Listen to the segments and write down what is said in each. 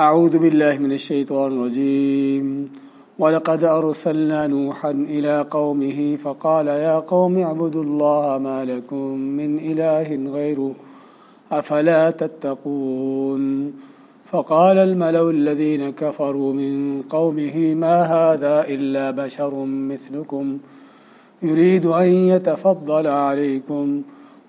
أعوذ بالله من الشيطان الرجيم. ولقد أرسلنا نوحا إلى قومه فقال يا قوم اعبدوا الله ما لكم من إله غيره أفلا تتقون. فقال الملو الذين كفروا من قومه ما هذا إلا بشر مثلكم يريد أن يتفضل عليكم.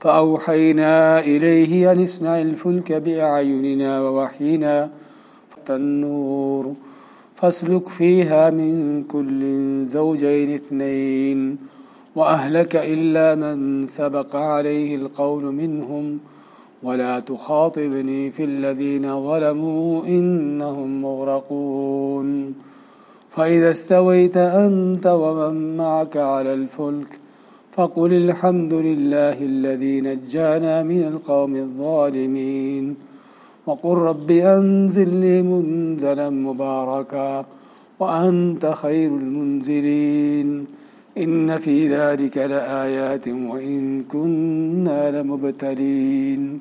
فأوحينا إليه أن اصنع الفلك بأعيننا ووحينا النور، فاسلك فيها من كل زوجين اثنين، وأهلك إلا من سبق عليه القول منهم، ولا تخاطبني في الذين ظلموا إنهم مغرقون. فإذا استويت أنت ومن معك على الفلك فقل الحمد لله الذي نجانا من القوم الظالمين. وقل رب أنزل لي منزلا مباركا وأنت خير المنزلين. إن في ذلك لآيات وإن كنا لمبتلين.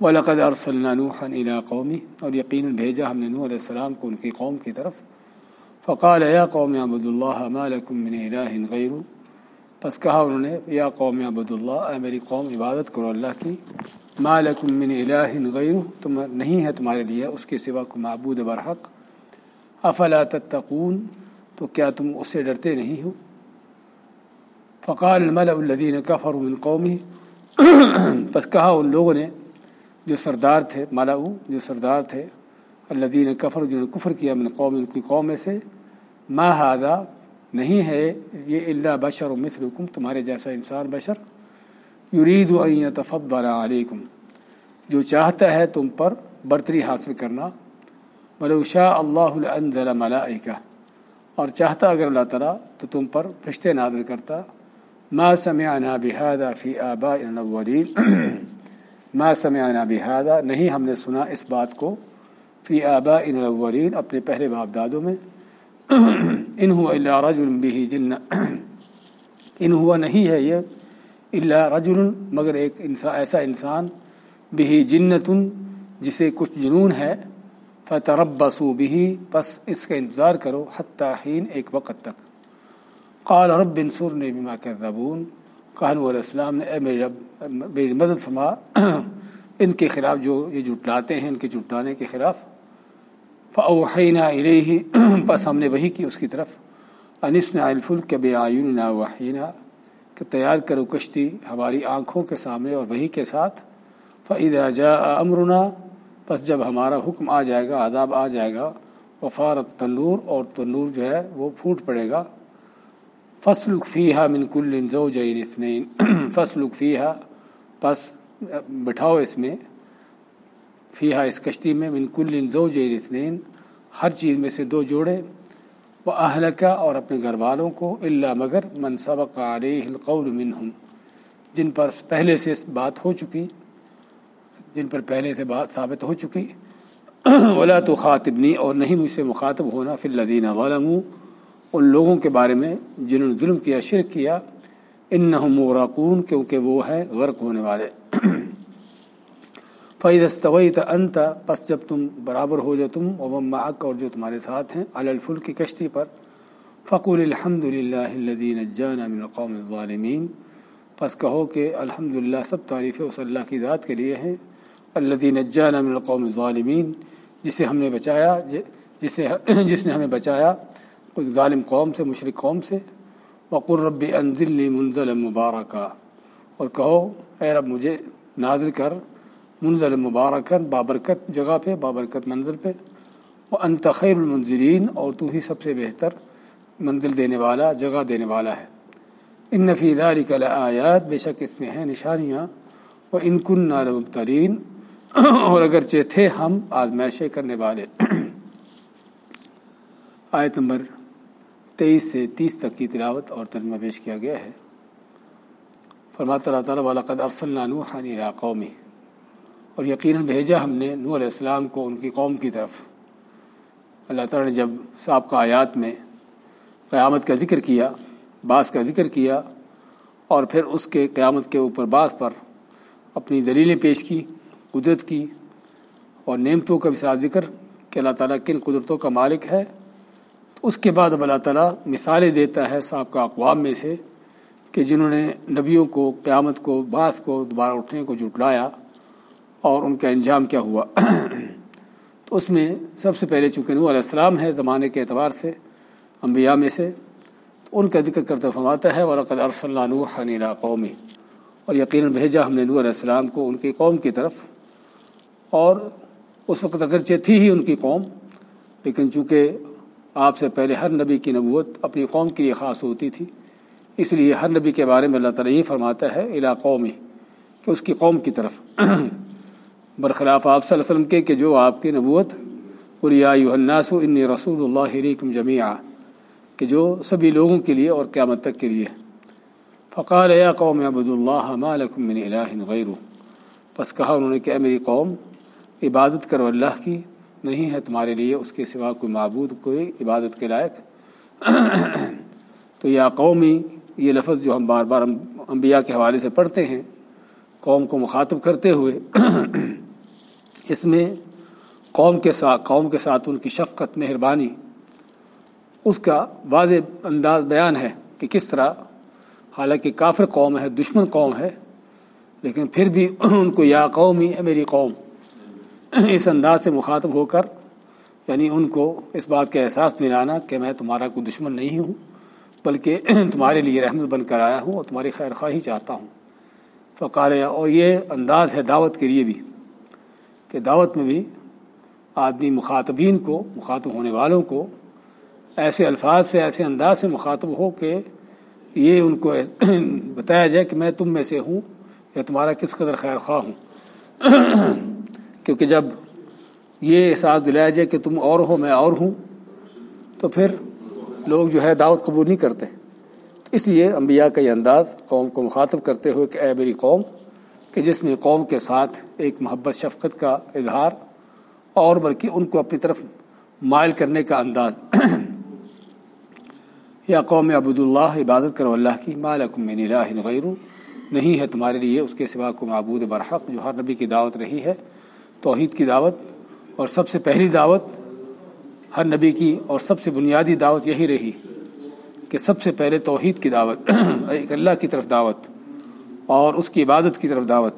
ولقد ارسلنا نوحا الى قومه. اور یقینا بھیجا ہم نے نوح علیہ السلام کو ان کی قوم کی طرف فقال، یا قوم عبد اللہ ما من الہ غیر پس کہا انہوں نے، یا قوم عبد اللہ اے میری قوم، عبادت کرو اللہ کی مالکم من الہ غیر تم نہیں ہے تمہارے لیے، اس کے سوا کو معبود برحق۔ افلا تتقون، تو کیا تم اس سے ڈرتے نہیں ہو؟ فقال، الملأ الذين كفروا من قومه پس کہا ان لوگوں نے، جو سردار تھے مالاؤ جو سردار تھے اللہ دین کفر جنہوں نے کفر کیا من قوم، ان کی قوم میں سے، ما ہادہ نہیں ہے، یہ اللہ بشر و مثلکم، تمہارے جیسا انسان بشر. یرید و تفضل علیکم، جو چاہتا ہے تم پر برتری حاصل کرنا. ملو شاہ اللہ انزل ملائکہ، اور چاہتا اگر اللہ تعالیٰ تو تم پر فرشتے نازل کرتا. ما سمعنا بهذا فی آبائنا الاولین ما سمعنا بهذا؟ نہیں، ہم نے سنا اس بات کو فی آبا ان الاولین اپنے پہلے باپ دادوں میں۔ ان ہوا الا رجل به جن ان ہوا نہیں ہے یہ الا رجل، مگر ایک انسان ایسا انسان۔ به جنت، جسے کچھ جنون ہے۔ فتربصوا به پس اس کا انتظار کرو حتی حین، ایک وقت تک۔ قال رب انصرنی بما كذبون قانو علیہ السلام نے، اے میری رب، میری مدد فرما۔ ان کے خلاف جو، یہ جٹلاتے ہیں، ان کے جٹلانے کے خلاف فوحینہ علیہ پس ہم نے وہی کی اس کی طرف انسن الفل کے بے آئین وحینہ کہ تیار کرو کشتی ہماری آنکھوں کے سامنے اور وہی کے ساتھ۔ فعید جا امرنا پس جب ہمارا حکم آ جائے گا، عذاب آ جائے گا، وفارت تنور، اور تنور جو ہے وہ پھوٹ پڑے گا۔ فصل فیحہ من کل زوجین اثنین فصل فیحہ پس بٹھاؤ اس میں۔ فیحہ اس کشتی میں من کل زوجین اثنین، ہر چیز میں سے دو جوڑے وہ اہلکا اور اپنے گھر والوں کو اللہ مگر من سبق علیہ القول منہم، جن پر پہلے سے بات ہو چکی، جن پر پہلے سے بات ثابت ہو چکی۔ ولا تو خاطبنی اور نہیں مجھ سے مخاطب ہونا، فی الدین غلموں ان لوگوں کے بارے میں جنہوں نے ظلم کیا، شرک کیا ان نہ کیونکہ وہ ہیں غرق ہونے والے۔ فعید استویت انت پس جب تم برابر ہو جا تم وبم اور جو تمہارے ساتھ ہیں الفل کی کشتی پر، فقول الحمد للہ من القوم الظالمین پس کہو کہ الحمد للہ سب تعریف اس اللہ کی ذات کے لیے ہیں۔ الدین من القوم الظالمین جسے ہم نے بچایا جسے جس نے ہمیں بچایا اس ظالم قوم سے مشرق قوم سے۔ وقر رب انزل منزل مبارکہ اور کہو، اے رب، مجھے نازل کر منزل مبارکر بابرکت جگہ پہ، بابرکت منزل پہ۔ وہ انتخیر المنظرین اور تو ہی سب سے بہتر منزل دینے والا، جگہ دینے والا ہے۔ ان نفی داری کا آیات بے شک اس میں ہیں نشانیاں۔ وہ انکن نالمبترین اور اگرچہ تھے ہم آزمائشیں کرنے والے۔ آیت نمبر تیئیس سے تیس تک کی تلاوت اور ترجمہ پیش کیا گیا ہے۔ فرماتا اللہ تعالیٰ والا ارسل نوح علی قومی اور یقیناً بھیجا ہم نے نور علیہ السلام کو ان کی قوم کی طرف۔ اللہ تعالیٰ نے جب سابقہ آیات میں قیامت کا ذکر کیا بعض کا ذکر کیا اور پھر اس کے قیامت کے اوپر بعض پر اپنی دلیلیں پیش کی، قدرت کی اور نعمتوں کا بھی ساتھ ذکر کہ اللہ تعالیٰ کن قدرتوں کا مالک ہے۔ تو اس کے بعد اب اللہ تعالیٰ مثالیں دیتا ہے سابقہ اقوام میں سے کہ جنہوں نے نبیوں کو، قیامت کو بعض کو، دوبارہ اٹھنے کو جٹلایا اور ان کا انجام کیا ہوا؟ تو اس میں سب سے پہلے چونکہ نور علیہ السلام ہے زمانے کے اعتبار سے، انبیاء میں سے، تو ان کا ذکر کرتے فرماتا ہے ورقد ارص نوح نیلا قومی اور یقیناً بھیجا ہم نے نور علیہ السلام کو ان کی قوم کی طرف، اور اس وقت اگرچہ تھی ہی ان کی قوم، لیکن چونکہ آپ سے پہلے ہر نبی کی نبوت اپنی قوم کے لیے خاص ہوتی تھی، اس لیے ہر نبی کے بارے میں اللہ تعالیٰ یہ فرماتا ہے الا قومی کہ اس کی قوم کی طرف۔ برخلاف آپ صلی اللہ علیہ وسلم کے کہ جو آپ کی نبوت الناس انی رسول اللہ علیکم جمیعہ کہ جو سبھی لوگوں کے لیے اور قیامت تک کے لیے۔ فقال یا قوم عبد اللہ مالکم من الہ غیر پس کہا انہوں نے کہ اے میری قوم، عبادت کرو اللہ کی، نہیں ہے تمہارے لیے اس کے سوا کوئی معبود، کوئی عبادت کے لائق۔ تو یا قومی، یہ لفظ جو ہم بار بار انبیاء کے حوالے سے پڑھتے ہیں، قوم کو مخاطب کرتے ہوئے اس میں قوم کے ساتھ قوم کے ساتھ ان کی شفقت، مہربانی، اس کا واضح انداز بیان ہے کہ کس طرح حالانکہ کافر قوم ہے، دشمن قوم ہے، لیکن پھر بھی ان کو یا قومی ہے میری قوم۔ اس انداز سے مخاطب ہو کر یعنی ان کو اس بات کا احساس دلانا کہ میں تمہارا کوئی دشمن نہیں ہوں، بلکہ تمہارے لیے رحمت بن کر آیا ہوں اور تمہاری خیر خواہی چاہتا ہوں۔ فقار اور یہ انداز ہے دعوت کے لیے بھی۔ کہ دعوت میں بھی آدمی مخاطبین کو، مخاطب ہونے والوں کو ایسے الفاظ سے، ایسے انداز سے مخاطب ہو کہ یہ ان کو بتایا جائے کہ میں تم میں سے ہوں یا تمہارا کس قدر خیر خواہ ہوں۔ کیونکہ جب یہ احساس دلایا جائے کہ تم اور ہو، میں اور ہوں، تو پھر لوگ جو ہے دعوت قبول نہیں کرتے۔ اس لیے انبیاء کا یہ انداز قوم کو مخاطب کرتے ہوئے کہ اے میری قوم کہ جس میں قوم کے ساتھ ایک محبت، شفقت کا اظہار اور بلکہ ان کو اپنی طرف مائل کرنے کا انداز۔ یا قوم عبد اللہ عبادت کرو اللہ کی۔ مالکم من الہ غیر نہیں ہے تمہارے لیے اس کے سوا کو معبود برحق جو ہر نبی کی دعوت رہی ہے۔ توحید کی دعوت۔ اور سب سے پہلی دعوت ہر نبی کی اور سب سے بنیادی دعوت یہی رہی کہ سب سے پہلے توحید کی دعوت۔ ایک اللہ کی طرف دعوت۔ اور اس کی عبادت کی طرف دعوت۔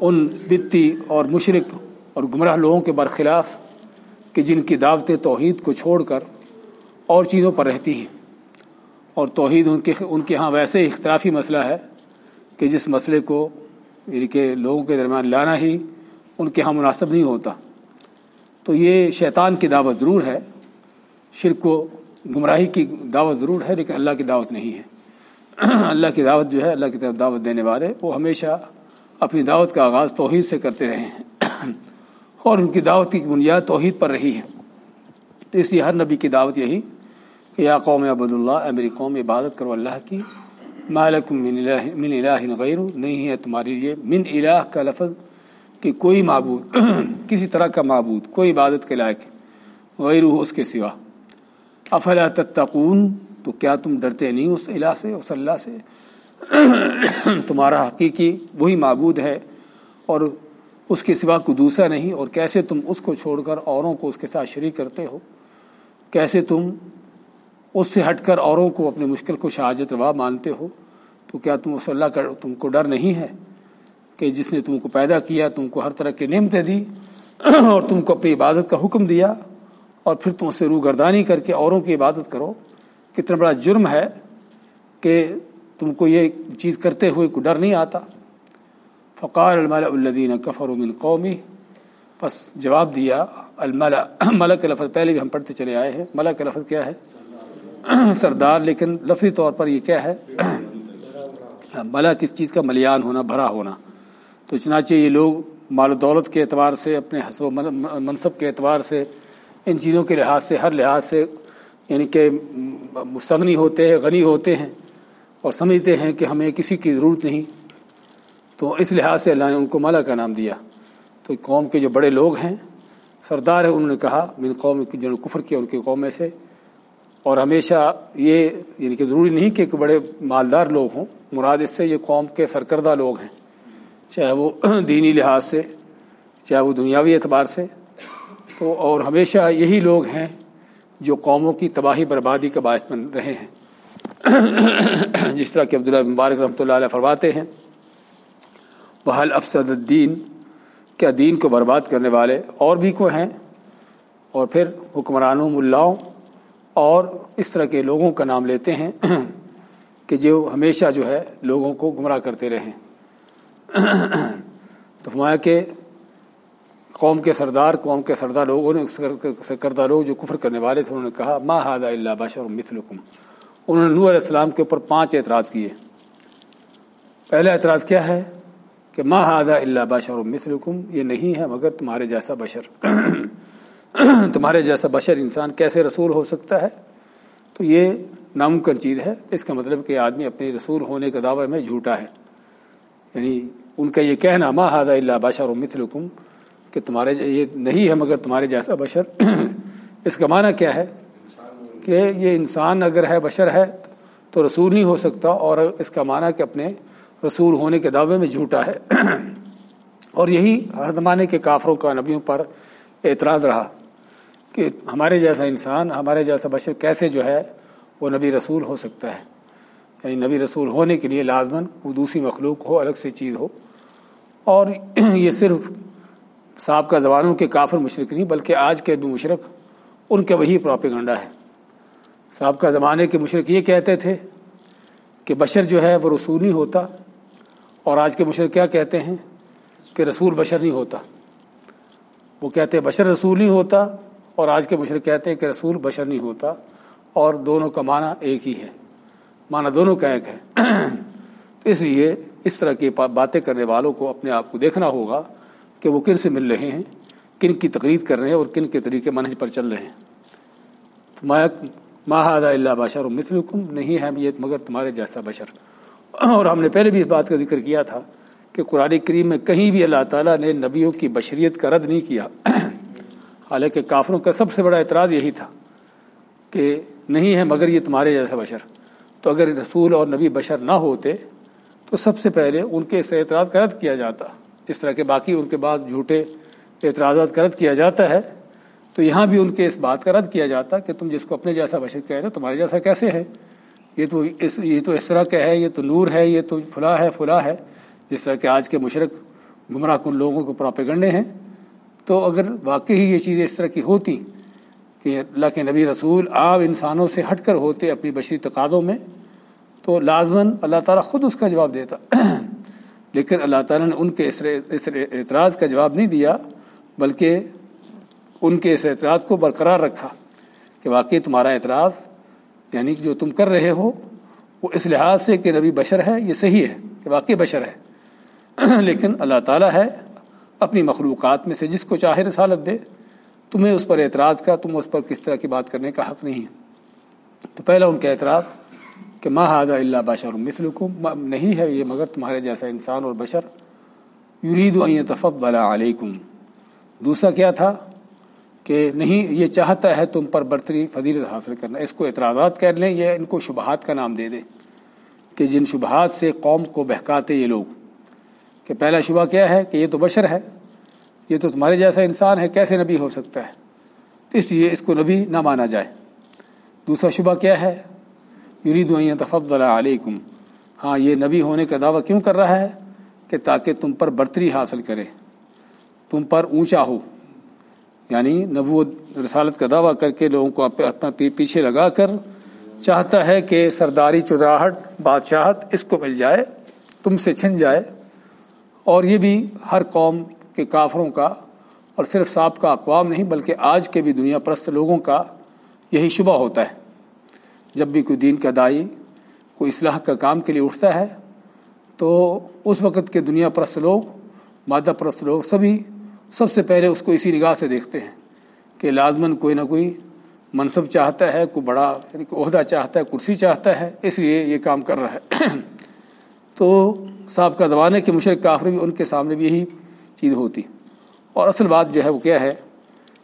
ان بتی اور مشرق اور گمراہ لوگوں کے برخلاف کہ جن کی دعوت توحید کو چھوڑ کر اور چیزوں پر رہتی ہیں۔ اور توحید ان کے ان کے ہاں ویسے اختلافی مسئلہ ہے کہ جس مسئلے کو یعنی کہ لوگوں کے درمیان لانا ہی ان کے ہاں مناسب نہیں ہوتا۔ تو یہ شیطان کی دعوت ضرور ہے، شرک کو گمراہی کی دعوت ضرور ہے، لیکن اللہ کی دعوت نہیں ہے۔ اللہ کی دعوت جو ہے، اللہ کی طرف دعوت دینے والے، وہ ہمیشہ اپنی دعوت کا آغاز توحید سے کرتے رہے ہیں۔ اور ان کی دعوت کی بنیاد توحید پر رہی ہے۔ تو اس لیے ہر نبی کی دعوت یہی کہ یا قوم عبد اللہ اے میری قوم، عبادت کرو اللہ کی۔ مالکم من الہ من الہ غیر نہیں ہے تمہارے لیے۔ من الہ کا لفظ کہ کوئی معبود، کسی طرح کا معبود، کوئی عبادت کے لائق غیر اس کے سوا۔ افلا تتقون؟ تو کیا تم ڈرتے نہیں اس الہ سے، اس اللہ سے؟ تمہارا حقیقی وہی معبود ہے اور اس کے سوا کو دوسرا نہیں، اور کیسے تم اس کو چھوڑ کر اوروں کو اس کے ساتھ شریک کرتے ہو؟ کیسے تم اس سے ہٹ کر اوروں کو اپنے مشکل کو شہاجت روا مانتے ہو؟ تو کیا تم اس اللہ کا، تم کو ڈر نہیں ہے کہ جس نے تم کو پیدا کیا، تم کو ہر طرح کی نعمتیں دی اور تم کو اپنی عبادت کا حکم دیا اور پھر تم اسے روح گردانی کر کے اوروں کی عبادت کرو؟ کتنا بڑا جرم ہے کہ تم کو یہ چیز کرتے ہوئے کو ڈر نہیں آتا۔ فقار الملا الدین کفر من قومی بس جواب دیا الملا ملک لفظ پہلے بھی ہم پڑھتے چلے آئے ہیں۔ ملک لفظ کیا ہے؟ سردار، لیکن لفظی طور پر یہ کیا ہے؟ ملا کس چیز کا ملیان ہونا، بھرا ہونا۔ تو چنانچہ یہ لوگ مال و دولت کے اعتبار سے، اپنے حسب و منصب کے اعتبار سے، ان چیزوں کے لحاظ سے، ہر لحاظ سے یعنی کہ مستغنی ہوتے ہیں، غنی ہوتے ہیں اور سمجھتے ہیں کہ ہمیں کسی کی ضرورت نہیں۔ تو اس لحاظ سے اللہ نے ان کو مالا کا نام دیا۔ تو قوم کے جو بڑے لوگ ہیں، سردار ہیں، انہوں نے کہا، من قوم جنہوں نے کفر کیا، ان کی قوم میں سے۔ اور ہمیشہ یہ یعنی کہ ضروری نہیں کہ بڑے مالدار لوگ ہوں۔ مراد اس سے یہ قوم کے سرکردہ لوگ ہیں۔ چاہے وہ دینی لحاظ سے، چاہے وہ دنیاوی اعتبار سے۔ تو اور ہمیشہ یہی لوگ ہیں جو قوموں کی تباہی بربادی کا باعث بن رہے ہیں۔ جس طرح کہ عبداللہ مبارک رحمۃ اللہ علیہ فرماتے ہیں بحال افسد الدین کیا دین کو برباد کرنے والے اور بھی کو ہیں؟ اور پھر حکمرانوں، ملاؤں اور اس طرح کے لوگوں کا نام لیتے ہیں کہ جو ہمیشہ جو ہے لوگوں کو گمراہ کرتے رہیں تو فرمایا کہ قوم کے سردار، قوم کے سردار لوگوں نے سرکردہ لوگ جو کفر کرنے والے تھے، انہوں نے کہا، ما ہاد اللہ بشر مثلکم انہوں نے نور علیہ السلام کے اوپر پانچ اعتراض کیے۔ پہلا اعتراض کیا ہے کہ ما ہاد اللہ بشر مثلکم یہ نہیں ہے، مگر تمہارے جیسا بشر۔ تمہارے جیسا بشر انسان کیسے رسول ہو سکتا ہے؟ تو یہ ناممکن چیز ہے۔ اس کا مطلب کہ آدمی اپنے رسول ہونے کا دعوی میں جھوٹا ہے۔ یعنی ان کا یہ کہنا، ما ہاد اللہ بشر و مثلکم کہ تمہارے یہ نہیں ہے مگر تمہارے جیسا بشر اس کا معنی کیا ہے؟ کہ یہ انسان اگر ہے، بشر ہے، تو رسول نہیں ہو سکتا اور اس کا معنی کہ اپنے رسول ہونے کے دعوے میں جھوٹا ہے۔ اور یہی ہر زمانے کے کافروں کا نبیوں پر اعتراض رہا کہ ہمارے جیسا انسان، ہمارے جیسا بشر کیسے جو ہے وہ نبی رسول ہو سکتا ہے؟ یعنی نبی رسول ہونے کے لیے لازماً وہ دوسری مخلوق ہو، الگ سے چیز ہو۔ اور یہ صرف سابقہ زبانوں کے کافر مشرق نہیں، بلکہ آج کے بھی مشرق ان کے وہی پراپیگنڈا ہے۔ سابقہ زمانے کے مشرق یہ کہتے تھے کہ بشر جو ہے وہ رسول نہیں ہوتا، اور آج کے مشرق کیا کہتے ہیں کہ رسول بشر نہیں ہوتا۔ وہ کہتے ہیں بشر رسول نہیں ہوتا، اور آج کے مشرق کہتے ہیں کہ رسول بشر نہیں ہوتا، اور دونوں کا معنی ایک ہی ہے۔ معنی دونوں کا ایک ہے۔ اس لیے اس طرح کی باتیں کرنے والوں کو اپنے آپ کو دیکھنا ہوگا۔ کہ وہ کن سے مل رہے ہیں، کن کی تقریر کر رہے ہیں اور کن کے طریقے منہج پر چل رہے ہیں۔ تو ماہد اللہ بشر مثلکم، نہیں ہے یہ، مگر تمہارے جیسا بشر۔ اور ہم نے پہلے بھی اس بات کا ذکر کیا تھا کہ قرآن کریم میں کہیں بھی اللہ تعالیٰ نے نبیوں کی بشریت کا رد نہیں کیا۔ حالانکہ کافروں کا سب سے بڑا اعتراض یہی تھا کہ نہیں ہے، مگر یہ تمہارے جیسا بشر۔ تو اگر رسول اور نبی بشر نہ ہوتے تو سب سے پہلے ان کے اس اعتراض کا رد کیا جاتا۔ جس طرح کے باقی ان کے بعد جھوٹے اعتراضات کا رد کیا جاتا ہے، تو یہاں بھی ان کے اس بات کا رد کیا جاتا کہ تم جس کو اپنے جیسا بشر کہہ رہے ہو، تمہارے جیسا کیسے ہے؟ یہ تو اس، یہ تو اس طرح کا ہے، یہ تو نور ہے، یہ تو فلاں ہے فلاں ہے، جس طرح کہ آج کے مشرق گمراہ کن لوگوں کو پراپے گنڈے ہیں۔ تو اگر واقعی یہ چیزیں اس طرح کی ہوتی کہ اللہ کے نبی رسول عام انسانوں سے ہٹ کر ہوتے اپنی بشری تقاضوں میں، تو لازماً اللہ تعالیٰ خود اس کا جواب دیتا۔ لیکن اللہ تعالیٰ نے ان کے اس اعتراض کا جواب نہیں دیا، بلکہ ان کے اس اعتراض کو برقرار رکھا کہ واقعی تمہارا اعتراض یعنی جو تم کر رہے ہو، وہ اس لحاظ سے کہ نبی بشر ہے، یہ صحیح ہے کہ واقعی بشر ہے۔ لیکن اللہ تعالیٰ ہے، اپنی مخلوقات میں سے جس کو چاہے رسالت دے۔ تمہیں اس پر اعتراض کا، تم اس پر کس طرح کی بات کرنے کا حق نہیں ہے۔ تو پہلا ان کا اعتراض کہ ماں حاضہ اللہ بشر مثلکم نہیں ہے یہ مگر تمہارے جیسا انسان اور بشر۔ یرید و تفق علیکم۔ دوسرا کیا تھا؟ کہ نہیں، یہ چاہتا ہے تم پر برتری فضیلت حاصل کرنا۔ اس کو اعتراضات کر لیں یا ان کو شبہات کا نام دے دیں کہ جن شبہات سے قوم کو بہکاتے یہ لوگ۔ کہ پہلا شبہ کیا ہے؟ کہ یہ تو بشر ہے۔ یہ تو تمہارے جیسا انسان ہے، کیسے نبی ہو سکتا ہے؟ اس لیے اس کو نبی نہ مانا جائے۔ دوسرا شبہ کیا ہے؟ یرید تفضل علیکم۔ ہاں یہ نبی ہونے کا دعویٰ کیوں کر رہا ہے؟ کہ تاکہ تم پر برتری حاصل کرے۔ تم پر اونچا ہو۔ یعنی نبوت، رسالت کا دعویٰ کر کے لوگوں کو اپنا پیچھے لگا کر چاہتا ہے کہ سرداری چودراہٹ بادشاہت اس کو مل جائے، تم سے چھن جائے۔ اور یہ بھی ہر قوم کے کافروں کا اور صرف صاحب کا اقوام نہیں، بلکہ آج کے بھی دنیا پرست لوگوں کا یہی شبہ ہوتا ہے۔ جب بھی کوئی دین کا دائی کوئی اصلاح کا کام کے لیے اٹھتا ہے، تو اس وقت کے دنیا پرست لوگ، مادہ پرست لوگ سبھی سب سے پہلے اس کو اسی نگاہ سے دیکھتے ہیں کہ لازمن کوئی نہ کوئی منصب چاہتا ہے، کوئی بڑا یعنی کہ عہدہ چاہتا ہے، کرسی چاہتا ہے، اس لیے یہ کام کر رہا ہے۔ تو صاحب کا زمانے کے مشرق کافر بھی ان کے سامنے بھی یہی چیز ہوتی۔ اور اصل بات جو ہے وہ کیا ہے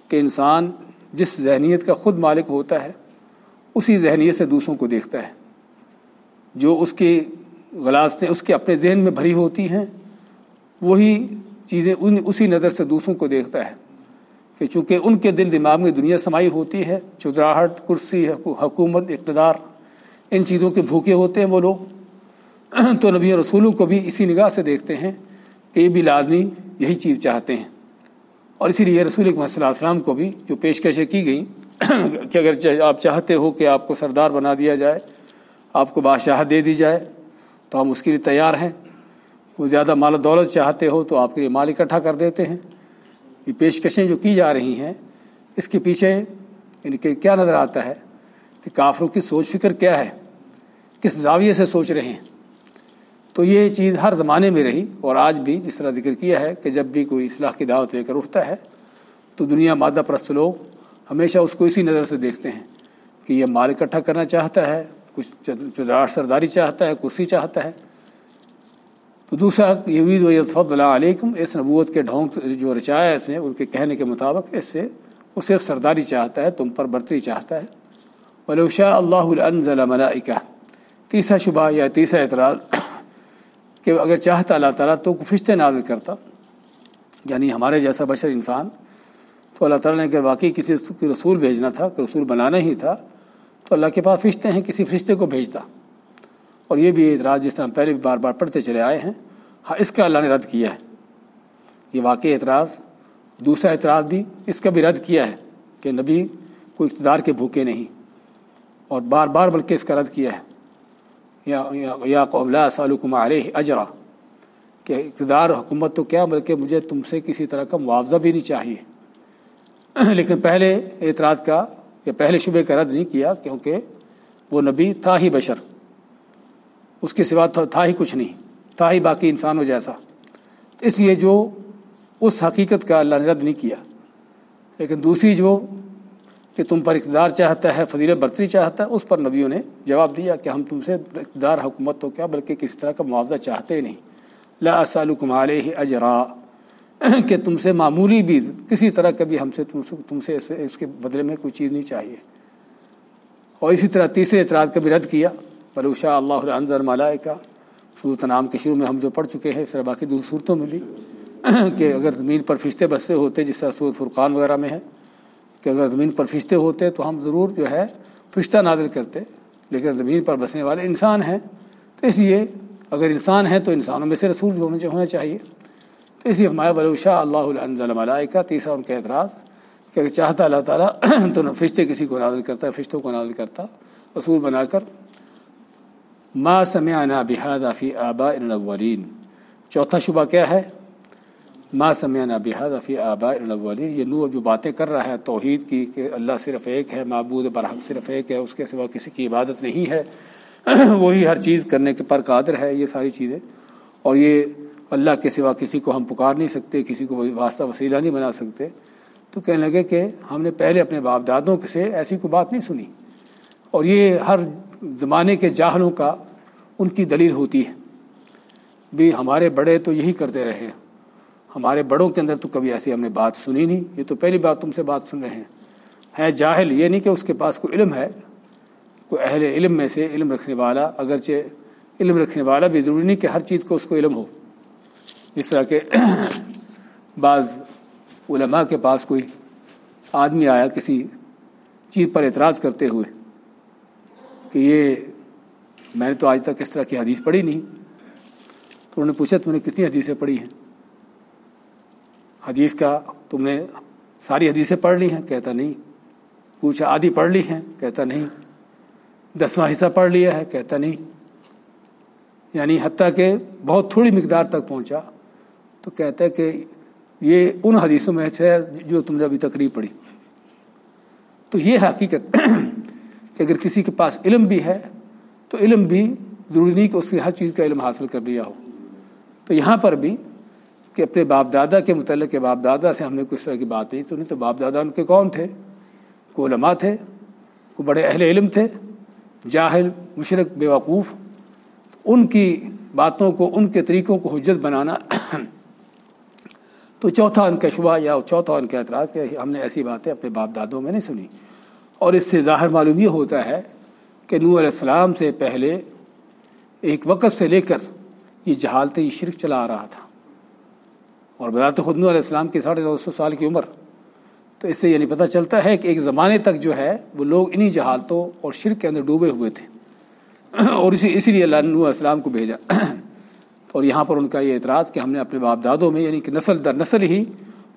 کہ انسان جس ذہنیت کا خود مالک ہوتا ہے اسی ذہنیت سے دوسروں کو دیکھتا ہے۔ جو اس کی غلاستیں اس کے اپنے ذہن میں بھری ہوتی ہیں، وہی چیزیں ان، اسی نظر سے دوسروں کو دیکھتا ہے کہ چونکہ ان کے دل دماغ میں دنیا سمائی ہوتی ہے چدراہٹ کرسی حکومت، اقتدار، ان چیزوں کے بھوکے ہوتے ہیں وہ لوگ۔ تو نبی رسولوں کو بھی اسی نگاہ سے دیکھتے ہیں کہ یہ بھی لازمی یہی چیز چاہتے ہیں۔ اور اسی لیے رسول اکمل صلی اللہ علیہ وسلم کو بھی جو پیشکشیں کی گئیں کہ اگر آپ چاہتے ہو کہ آپ کو سردار بنا دیا جائے، آپ کو بادشاہ دے دی جائے، تو ہم اس کے لیے تیار ہیں۔ وہ زیادہ مال و دولت چاہتے ہو تو آپ کے لیے مال اکٹھا کر دیتے ہیں۔ یہ پیشکشیں جو کی جا رہی ہیں، اس کے پیچھے یعنی کہ کیا نظر آتا ہے کہ کافروں کی سوچ فکر کیا ہے؟ کس زاویے سے سوچ رہے ہیں؟ تو یہ چیز ہر زمانے میں رہی اور آج بھی جس طرح ذکر کیا ہے کہ جب بھی کوئی اصلاح کی دعوت لے کر اٹھتا ہے، تو دنیا مادہ پرست لوگ ہمیشہ اس کو اسی نظر سے دیکھتے ہیں کہ یہ مال اکٹھا کرنا چاہتا ہے، کچھ چدراٹ سرداری چاہتا ہے، کرسی چاہتا ہے۔ تو دوسرا یوید و یفد اللہ علیکم، اس نبوت کے ڈھونگ جو رچایا اس نے، ان کے کہنے کے مطابق اس سے، وہ صرف سرداری چاہتا ہے، تم پر برتری چاہتا ہے۔ ولوشا اللہ النزل ملائکہ۔ تیسرا شبہ یا تیسرا اعتراض کہ اگر چاہتا اللہ تعالیٰ تو فرشتے نازل کرتا یعنی ہمارے جیسا بشر انسان تو اللہ تعالیٰ نے اگر واقعی کسی رسول بھیجنا تھا کہ رسول بنانا ہی تھا، تو اللہ کے پاس فرشتے ہیں، کسی فرشتے کو بھیجتا۔ اور یہ بھی اعتراض جس طرح پہلے بھی بار بار پڑھتے چلے آئے ہیں۔ ہاں اس کا اللہ نے رد کیا ہے۔ یہ واقعی اعتراض۔ دوسرا اعتراض بھی اس کا بھی رد کیا ہے کہ نبی کوئی اقتدار کے بھوکے نہیں۔ اور بار بار بلکہ اس کا رد کیا ہے۔ یا قبل سالکم علیہ اجرا۔ کہ اقتدار حکومت تو کیا، بلکہ مجھے تم سے کسی طرح کا معاوضہ بھی نہیں چاہیے۔ لیکن پہلے اعتراض کا یا پہلے شبے کا رد نہیں کیا کیونکہ وہ نبی تھا ہی بشر۔ اس کے سوا تھا ہی کچھ نہیں، تھا ہی باقی انسانوں جیسا۔ تو اس لیے جو اس حقیقت کا اللہ نے رد نہیں کیا۔ لیکن دوسری جو کہ تم پر اقتدار چاہتا ہے فضیل برتری چاہتا ہے، اس پر نبیوں نے جواب دیا کہ ہم تم سے اقتدار حکومت تو کیا، بلکہ کسی طرح کا معاوضہ چاہتے نہیں۔ لا اسالکم علیہ اجرا۔ کہ تم سے معمولی بھی کسی طرح کا بھی ہم سے تم سے اس کے بدلے میں کوئی چیز نہیں چاہیے۔ اور اسی طرح تیسرے اعتراض کا بھی رد کیا پلوشا اللہ عنظر مالا کا صورت نام کے شروع میں ہم جو پڑھ چکے ہیں، اس طرح باقی دوسری صورتوں میں بھی۔ کہ اگر زمین پر فشتے بستے ہوتے، جس طرح صورت فرقان وغیرہ میں ہے، کہ اگر زمین پر فرشتے ہوتے تو ہم ضرور جو ہے فرشتہ نازل کرتے۔ لیکن زمین پر بسنے والے انسان ہیں، تو اس لیے اگر انسان ہیں تو انسانوں میں سے رسول جو ہونا چاہیے۔ تو اس لیے ہمارا بلوشا اللہ علیہ کا تیسرا ان کا اعتراض کہ اگر چاہتا اللہ تعالیٰ تو نہ فرشتے کسی کو نازل کرتا ہے، فرشتوں کو نازل کرتا، رسول بنا کر۔ ما سمعنا بحاد فی آبا الاولین چوتھا شبہ کیا ہے؟ ما سمعنا بحاد فی آبا الاولین یہ نو جو باتیں کر رہا ہے، توحید کی کہ اللہ صرف ایک ہے، معبود برحق صرف ایک ہے، اس کے سوا کسی کی عبادت نہیں ہے۔ وہی ہر چیز کرنے کے پر قادر ہے، یہ ساری چیزیں۔ اور یہ اللہ کے سوا کسی کو ہم پکار نہیں سکتے، کسی کو واسطہ وسیلہ نہیں بنا سکتے۔ تو کہنے لگے کہ ہم نے پہلے اپنے باپ دادوں سے ایسی کوئی بات نہیں سنی۔ اور یہ ہر زمانے کے جاہلوں کا ان کی دلیل ہوتی ہے۔ بھی ہمارے بڑے تو یہی کرتے رہے ہیں۔ ہمارے بڑوں کے اندر تو کبھی ایسی ہم نے بات سنی نہیں۔ یہ تو پہلی بات تم سے بات سن رہے ہیں۔ ہے جاہل، یہ نہیں کہ اس کے پاس کوئی علم ہے۔ کوئی اہل علم میں سے علم رکھنے والا، اگرچہ علم رکھنے والا بھی ضروری نہیں کہ ہر چیز کو اس کو علم ہو۔ اس طرح کے بعض علماء کے پاس کوئی آدمی آیا کسی چیز پر اعتراض کرتے ہوئے کہ یہ میں نے تو آج تک اس طرح کی حدیث پڑھی نہیں، تو انہوں نے پوچھا تم نے کتنی حدیثیں پڑھی ہیں؟ حدیث کا تم نے ساری حدیثیں پڑھ لی ہیں؟ کہتا نہیں۔ پوچھا، آدھی پڑھ لی ہیں؟ کہتا نہیں۔ دسواں حصہ پڑھ لیا ہے؟ کہتا نہیں۔ یعنی حتیٰ کہ بہت تھوڑی مقدار تک پہنچا۔ تو کہتا ہے کہ یہ ان حدیثوں میں سے جو تم نے ابھی تقریب پڑھی۔ تو یہ حقیقت کہ اگر کسی کے پاس علم بھی ہے، تو علم بھی ضروری نہیں کہ اس کی ہر چیز کا علم حاصل کر لیا ہو۔ تو یہاں پر بھی کہ اپنے باپ دادا کے متعلق، کہ باپ دادا سے ہم نے کچھ طرح کی بات نہیں سنی، تو باپ دادا ان کے کون تھے؟ کو علماء تھے کو بڑے اہل علم تھے، جاہل، مشرق بیوقوف ان کی باتوں کو، ان کے طریقوں کو حجت بنانا تو چوتھا ان کا شبہ یا چوتھا ان کا اعتراض کہ ہم نے ایسی باتیں اپنے باپ دادوں میں نہیں سنی۔ اور اس سے ظاہر معلوم یہ ہوتا ہے کہ نور علیہ السلام سے پہلے ایک وقت سے لے کر یہ جہالت یہ شرک چلا آ رہا تھا۔ اور بذات خود نور علیہ السلام کی ساڑھے نو سو سال کی عمر۔ تو اس سے یعنی پتہ چلتا ہے کہ ایک زمانے تک جو ہے وہ لوگ انہی جہالتوں اور شرک کے اندر ڈوبے ہوئے تھے۔ اور اسی اسی لیے اللہ نور السلام کو بھیجا۔ اور یہاں پر ان کا یہ اعتراض کہ ہم نے اپنے باپ دادوں میں یعنی کہ نسل در نسل ہی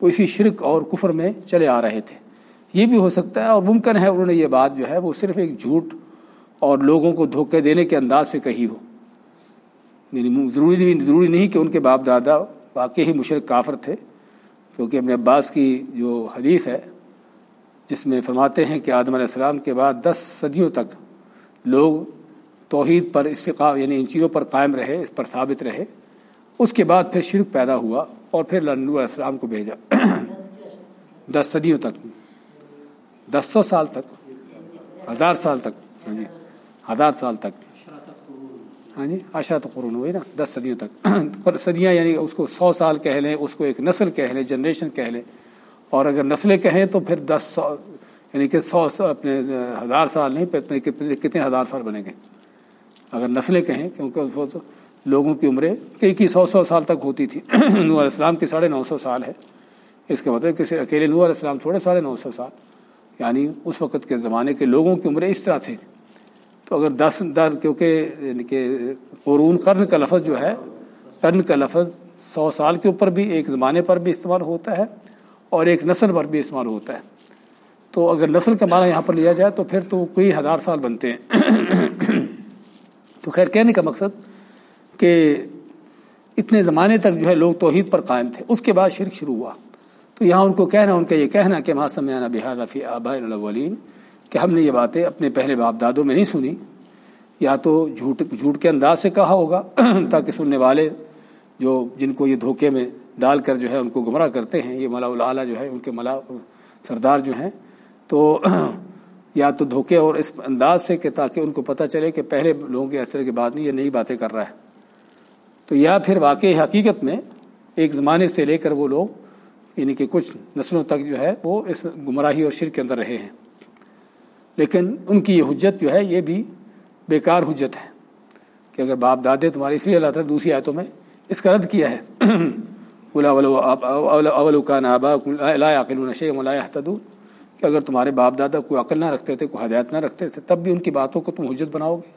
وہ اسی شرک اور کفر میں چلے آ رہے تھے۔ یہ بھی ہو سکتا ہے اور ممکن ہے انہوں نے یہ بات جو ہے وہ صرف ایک جھوٹ اور لوگوں کو دھوکے دینے کے انداز سے کہی ہو۔ یعنی ضروری نہیں ضروری نہیں کہ ان کے باپ دادا واقعی ہی مشرق کافر تھے، کیونکہ اپنے عباس کی جو حدیث ہے، جس میں فرماتے ہیں کہ آدم علیہ السلام کے بعد دس صدیوں تک لوگ توحید پر استقام یعنی ان چیزوں پر قائم رہے، اس پر ثابت رہے، اس کے بعد پھر شرک پیدا ہوا اور پھر علیہ السلام کو بھیجا۔ دس صدیوں تک، دس سو سال تک، ہزار سال تک ہاں جی ہزار سال تک۔ ہاں جی اشرت قرون ہوئی نا، دس صدیوں تک۔ صدیاں یعنی اس کو سو سال کہہ لیں، اس کو ایک نسل کہہ لیں، جنریشن کہہ لیں۔ اور اگر نسلیں کہیں تو پھر دس سو یعنی کہ سو اپنے ہزار سال نہیں کتنے ہزار سال بنے گے اگر نسلیں کہیں، کیونکہ لوگوں کی عمریں کئی کی سو سو سال تک ہوتی تھی نور علیہ السلام کی ساڑھے نو سو سال ہے۔ اس کا مطلب کسی اکیلے نور علیہ السلام تھوڑے ساڑھے نو سو سال۔ یعنی اس وقت کے زمانے کے لوگوں کی عمریں اس طرح سے تو اگر دس در، کیونکہ یعنی کہ قرون قرن کا لفظ جو ہے، قرن کا لفظ سو سال کے اوپر بھی، ایک زمانے پر بھی استعمال ہوتا ہے اور ایک نسل پر بھی استعمال ہوتا ہے۔ تو اگر نسل کا معنی یہاں پر لیا جائے تو پھر تو کوئی ہزار سال بنتے ہیں۔ تو خیر کہنے کا مقصد کہ اتنے زمانے تک جو ہے لوگ توحید پر قائم تھے، اس کے بعد شرک شروع ہوا۔ تو یہاں ان کو کہنا، ان کا یہ کہنا کہ ماسمیانہ بحاد فی آبا الاولین کہ ہم نے یہ باتیں اپنے پہلے باپ دادوں میں نہیں سنی۔ یا تو جھوٹ جھوٹ کے انداز سے کہا ہوگا تاکہ سننے والے جو، جن کو یہ دھوکے میں ڈال کر جو ہے ان کو گمراہ کرتے ہیں، یہ ملا العلیٰ جو ہے، ان کے ملا سردار جو ہیں، تو یا تو دھوکے اور اس انداز سے کہ تاکہ ان کو پتہ چلے کہ پہلے لوگوں کی اس طرح کی بات نہیں، یہ نئی باتیں کر رہا ہے۔ تو یا پھر واقعی حقیقت میں ایک زمانے سے لے کر وہ لوگ یعنی کہ کچھ نسلوں تک جو ہے، وہ اس گمراہی اور شرک کے اندر رہے ہیں۔ لیکن ان کی یہ حجت جو ہے، یہ بھی بیکار حجت ہے کہ اگر باپ دادے تمہارے اسی لیے اللہ تعالیٰ دوسری آیتوں میں اس کا رد کیا ہے۔ اولکان آبا نشے ملاحتدو کہ اگر تمہارے باپ دادا کوئی عقل نہ رکھتے تھے، کوئی ہدایت نہ رکھتے تھے، تب بھی ان کی باتوں کو تم حجت بناؤ گے،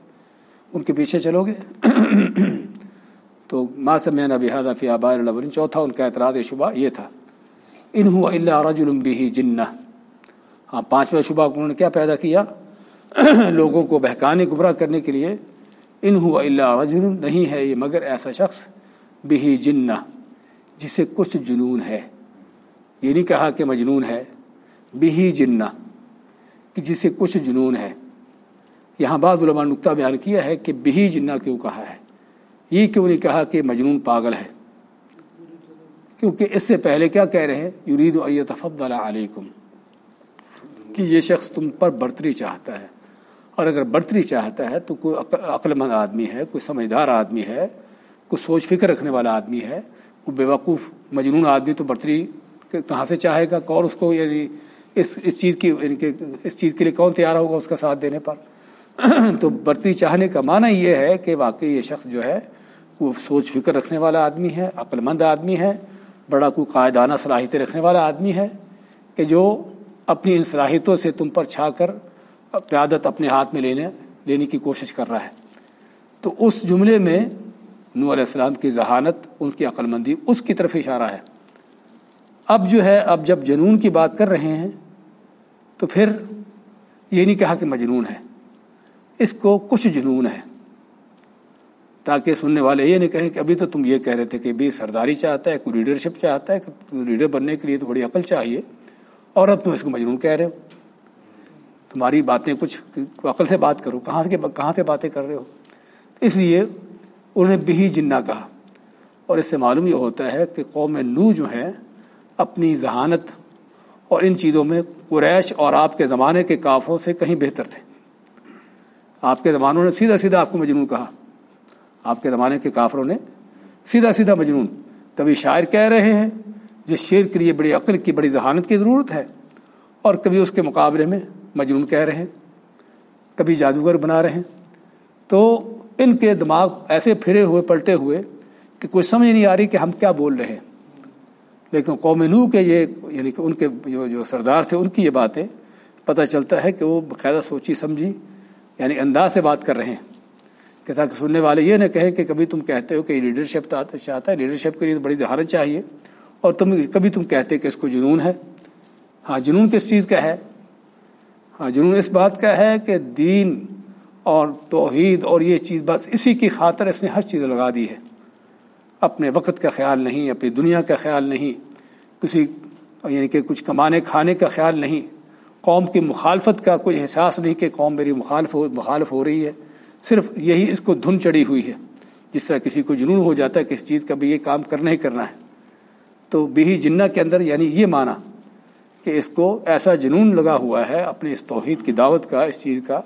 ان کے پیچھے چلو گے۔ تو ماں سمین بحاد فی آبا البن چوتھا ان کا اعتراض شبہ یہ تھا انہوں اللہ رجل بھی جنہ۔ ہاں پانچواں شبہ انہوں نے کیا پیدا کیا؟ لوگوں کو بہکانے، گمراہ کرنے کے لیے۔ انہوں اللہ رجل، نہیں ہے یہ مگر ایسا شخص بھی جنہ، جسے کچھ جنون ہے۔ یہ نہیں کہا کہ مجنون ہے۔ بھی جنہ، کہ جسے کچھ جنون ہے۔ یہاں بعض علماء نقطہ بیان کیا ہے کہ بہی جنہ کیوں کہا ہے۔ یہ کیوں نہیں کہا کہ مجنون پاگل ہے؟ کیونکہ اس سے پہلے کیا کہہ رہے ہیں؟ یرید ایتفضل علیکم، کہ یہ شخص تم پر برتری چاہتا ہے۔ اور اگر برتری چاہتا ہے تو کوئی عقل مند آدمی ہے، کوئی سمجھدار آدمی ہے، کوئی سوچ فکر رکھنے والا آدمی ہے، کوئی بیوقوف مجنون آدمی تو برتری کہاں سے چاہے گا؟ کون اس کو یعنی اس اس چیز کی یعنی کہ اس چیز کے لیے کون تیار ہوگا اس کا ساتھ دینے پر؟ تو برتری چاہنے کا معنی یہ ہے کہ واقعی یہ شخص جو ہے، وہ سوچ فکر رکھنے والا آدمی ہے عقل مند آدمی ہے، بڑا کوئی قائدانہ صلاحیتیں رکھنے والا آدمی ہے کہ جو اپنی ان صلاحیتوں سے تم پر چھا کر قیادت اپنے ہاتھ میں لینے لینے کی کوشش کر رہا ہے۔ تو اس جملے میں نور علیہ السلام کی ذہانت، ان کی عقل مندی اس کی طرف اشارہ ہے۔ اب جو ہے، اب جب جنون کی بات کر رہے ہیں تو پھر یہ نہیں کہا کہ مجنون ہے۔ اس کو کچھ جنون ہے۔ تاکہ سننے والے یہ نہیں کہیں کہ ابھی تو تم یہ کہہ رہے تھے کہ بھی سرداری چاہتا ہے، کوئی لیڈرشپ چاہتا ہے، کہ لیڈر بننے کے لیے تو بڑی عقل چاہیے۔ اور اب تم اس کو مجنون کہہ رہے ہو۔ تمہاری باتیں کچھ عقل سے بات کرو، کہاں سے کہاں سے باتیں کر رہے ہو؟ اس لیے انہوں نے بھی جنہ کہا۔ اور اس سے معلوم یہ ہوتا ہے کہ قوم نو جو ہے، اپنی ذہانت اور ان چیزوں میں قریش اور آپ کے زمانے کے کافوں سے کہیں بہتر تھے۔ آپ کے زمانوں نے سیدھا سیدھا آپ کو مجنون کہا۔ آپ کے زمانے کے کافروں نے سیدھا سیدھا مجنون۔ کبھی شاعر کہہ رہے ہیں، جس شعر کے لیے بڑی عقل کی، بڑی ذہانت کی ضرورت ہے، اور کبھی اس کے مقابلے میں مجنون کہہ رہے ہیں، کبھی جادوگر بنا رہے ہیں۔ تو ان کے دماغ ایسے پھرے ہوئے، پلٹے ہوئے کہ کوئی سمجھ نہیں آ رہی کہ ہم کیا بول رہے ہیں۔ لیکن قوم نو کے یہ یعنی کہ ان کے جو جو سردار تھے، ان کی یہ باتیں پتہ چلتا ہے کہ وہ باقاعدہ سوچی سمجھی یعنی انداز سے بات کر رہے ہیں کہ تاکہ سننے والے یہ نہ کہیں کہ کبھی تم کہتے ہو کہ لیڈرشپ چاہتا ہے لیڈرشپ کے لیے تو بڑی ذہانت چاہیے، اور تم کبھی تم کہتے کہ اس کو جنون ہے۔ ہاں جنون کس چیز کا ہے؟ ہاں جنون اس بات کا ہے کہ دین اور توحید اور یہ چیز، بس اسی کی خاطر اس نے ہر چیز لگا دی ہے۔ اپنے وقت کا خیال نہیں، اپنی دنیا کا خیال نہیں، کسی یعنی کہ کچھ کمانے، کھانے کا خیال نہیں۔ قوم کی مخالفت کا کوئی احساس نہیں کہ قوم میری مخالف ہو مخالف ہو رہی ہے۔ صرف یہی اس کو دھن چڑھی ہوئی ہے۔ جس طرح کسی کو جنون ہو جاتا ہے کسی چیز کا بھی یہ کام کرنا ہی کرنا ہے۔ تو بھی جنہ کے اندر یعنی یہ معنی کہ اس کو ایسا جنون لگا ہوا ہے اپنی اس توحید کی دعوت کا، اس چیز کا،